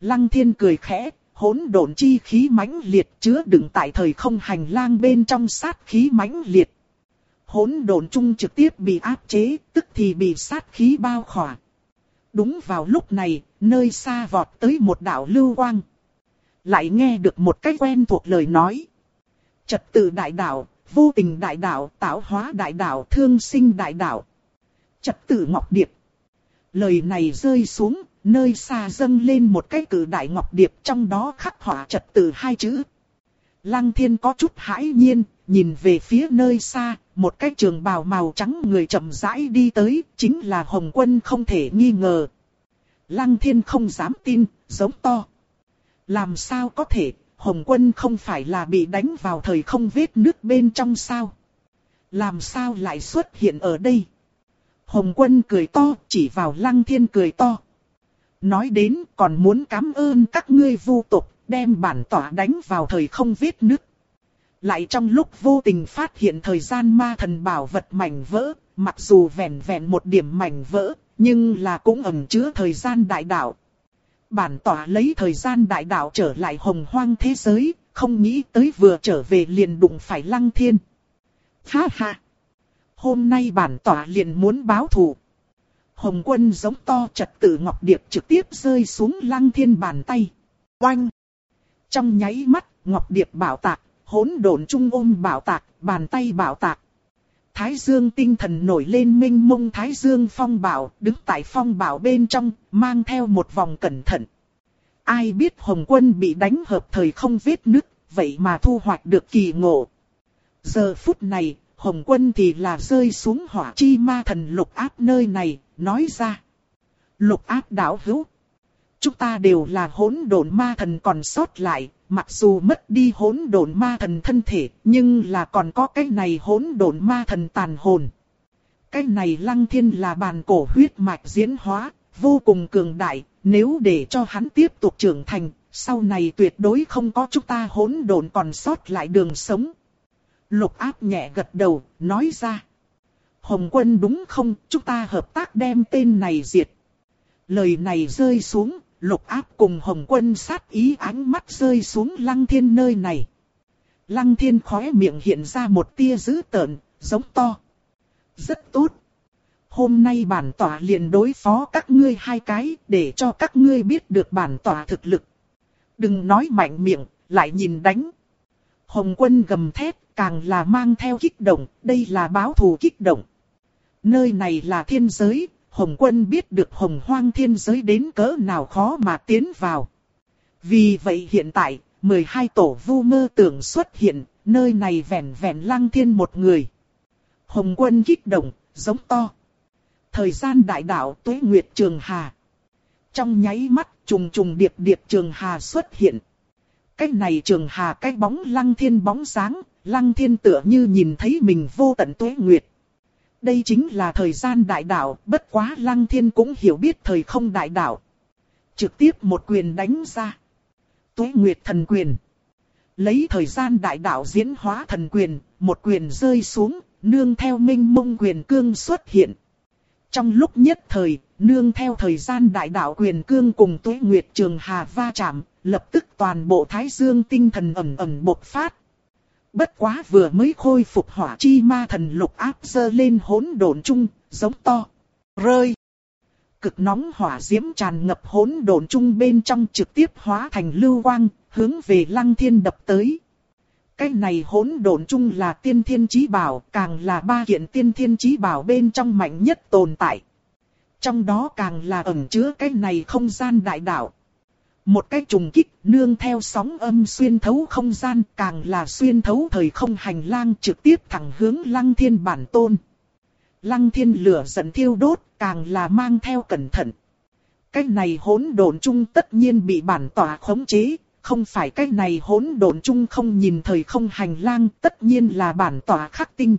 Lăng thiên cười khẽ, hỗn độn chi khí mãnh liệt chứa đựng tại thời không hành lang bên trong sát khí mãnh liệt. Hỗn độn chung trực tiếp bị áp chế, tức thì bị sát khí bao khỏa. Đúng vào lúc này, nơi xa vọt tới một đạo lưu quang. Lại nghe được một cách quen thuộc lời nói. Trật tự đại đạo, vô tình đại đạo, tạo hóa đại đạo, thương sinh đại đạo. Trật tự ngọc điệp. Lời này rơi xuống, nơi xa dâng lên một cái cử đại ngọc điệp trong đó khắc họa trật tự hai chữ. Lăng thiên có chút hãi nhiên, nhìn về phía nơi xa, một cái trường bào màu trắng người chậm rãi đi tới, chính là Hồng Quân không thể nghi ngờ. Lăng thiên không dám tin, giống to. Làm sao có thể, Hồng Quân không phải là bị đánh vào thời không vết nước bên trong sao? Làm sao lại xuất hiện ở đây? Hồng Quân cười to, chỉ vào Lăng Thiên cười to. Nói đến còn muốn cảm ơn các ngươi vô tục, đem bản tỏa đánh vào thời không vết nước. Lại trong lúc vô tình phát hiện thời gian ma thần bảo vật mảnh vỡ, mặc dù vẹn vẹn một điểm mảnh vỡ, nhưng là cũng ẩn chứa thời gian đại đạo. Bản tỏa lấy thời gian đại đạo trở lại hồng hoang thế giới, không nghĩ tới vừa trở về liền đụng phải lăng thiên. Ha ha! Hôm nay bản tỏa liền muốn báo thù. Hồng quân giống to trật tự ngọc điệp trực tiếp rơi xuống lăng thiên bàn tay. Oanh! Trong nháy mắt, ngọc điệp bảo tạc, hỗn độn trung ôm bảo tạc, bàn tay bảo tạc. Thái dương tinh thần nổi lên minh mông Thái dương phong bảo, đứng tại phong bảo bên trong, mang theo một vòng cẩn thận. Ai biết Hồng quân bị đánh hợp thời không vết nứt, vậy mà thu hoạch được kỳ ngộ. Giờ phút này, Hồng quân thì là rơi xuống hỏa chi ma thần lục áp nơi này, nói ra. Lục áp đảo hữu. Chúng ta đều là hỗn độn ma thần còn sót lại, mặc dù mất đi hỗn độn ma thần thân thể, nhưng là còn có cái này hỗn độn ma thần tàn hồn. Cái này lăng thiên là bàn cổ huyết mạch diễn hóa, vô cùng cường đại, nếu để cho hắn tiếp tục trưởng thành, sau này tuyệt đối không có chúng ta hỗn độn còn sót lại đường sống. Lục áp nhẹ gật đầu, nói ra. Hồng quân đúng không, chúng ta hợp tác đem tên này diệt. Lời này rơi xuống, lục áp cùng hồng quân sát ý ánh mắt rơi xuống lăng thiên nơi này. Lăng thiên khóe miệng hiện ra một tia dữ tợn, giống to. Rất tốt. Hôm nay bản tỏa liền đối phó các ngươi hai cái, để cho các ngươi biết được bản tỏa thực lực. Đừng nói mạnh miệng, lại nhìn đánh. Hồng quân gầm thét, càng là mang theo kích động, đây là báo thù kích động. Nơi này là thiên giới, Hồng quân biết được hồng hoang thiên giới đến cỡ nào khó mà tiến vào. Vì vậy hiện tại, 12 tổ vu mơ tưởng xuất hiện, nơi này vẹn vẹn lăng thiên một người. Hồng quân kích động, giống to. Thời gian đại đạo tuế nguyệt trường hà. Trong nháy mắt, trùng trùng điệp điệp trường hà xuất hiện. Cái này trường hà cái bóng lăng thiên bóng sáng, lăng thiên tựa như nhìn thấy mình vô tận tuế nguyệt. Đây chính là thời gian đại đạo, bất quá lăng thiên cũng hiểu biết thời không đại đạo. Trực tiếp một quyền đánh ra. Tuế nguyệt thần quyền. Lấy thời gian đại đạo diễn hóa thần quyền, một quyền rơi xuống, nương theo minh mông quyền cương xuất hiện. Trong lúc nhất thời, nương theo thời gian đại đạo quyền cương cùng tuế nguyệt trường hà va chạm, lập tức toàn bộ thái dương tinh thần ẩm ẩm bộc phát. Bất quá vừa mới khôi phục hỏa chi ma thần lục áp dơ lên hỗn độn chung, giống to, rơi. Cực nóng hỏa diễm tràn ngập hỗn độn chung bên trong trực tiếp hóa thành lưu quang, hướng về lăng thiên đập tới. Cái này hỗn độn chung là tiên thiên chí bảo, càng là ba kiện tiên thiên chí bảo bên trong mạnh nhất tồn tại. Trong đó càng là ẩn chứa cái này không gian đại đạo. Một cái trùng kích nương theo sóng âm xuyên thấu không gian càng là xuyên thấu thời không hành lang trực tiếp thẳng hướng lăng thiên bản tôn. Lăng thiên lửa giận thiêu đốt càng là mang theo cẩn thận. Cái này hỗn độn chung tất nhiên bị bản tỏa khống chế, không phải cái này hỗn độn chung không nhìn thời không hành lang tất nhiên là bản tỏa khắc tinh.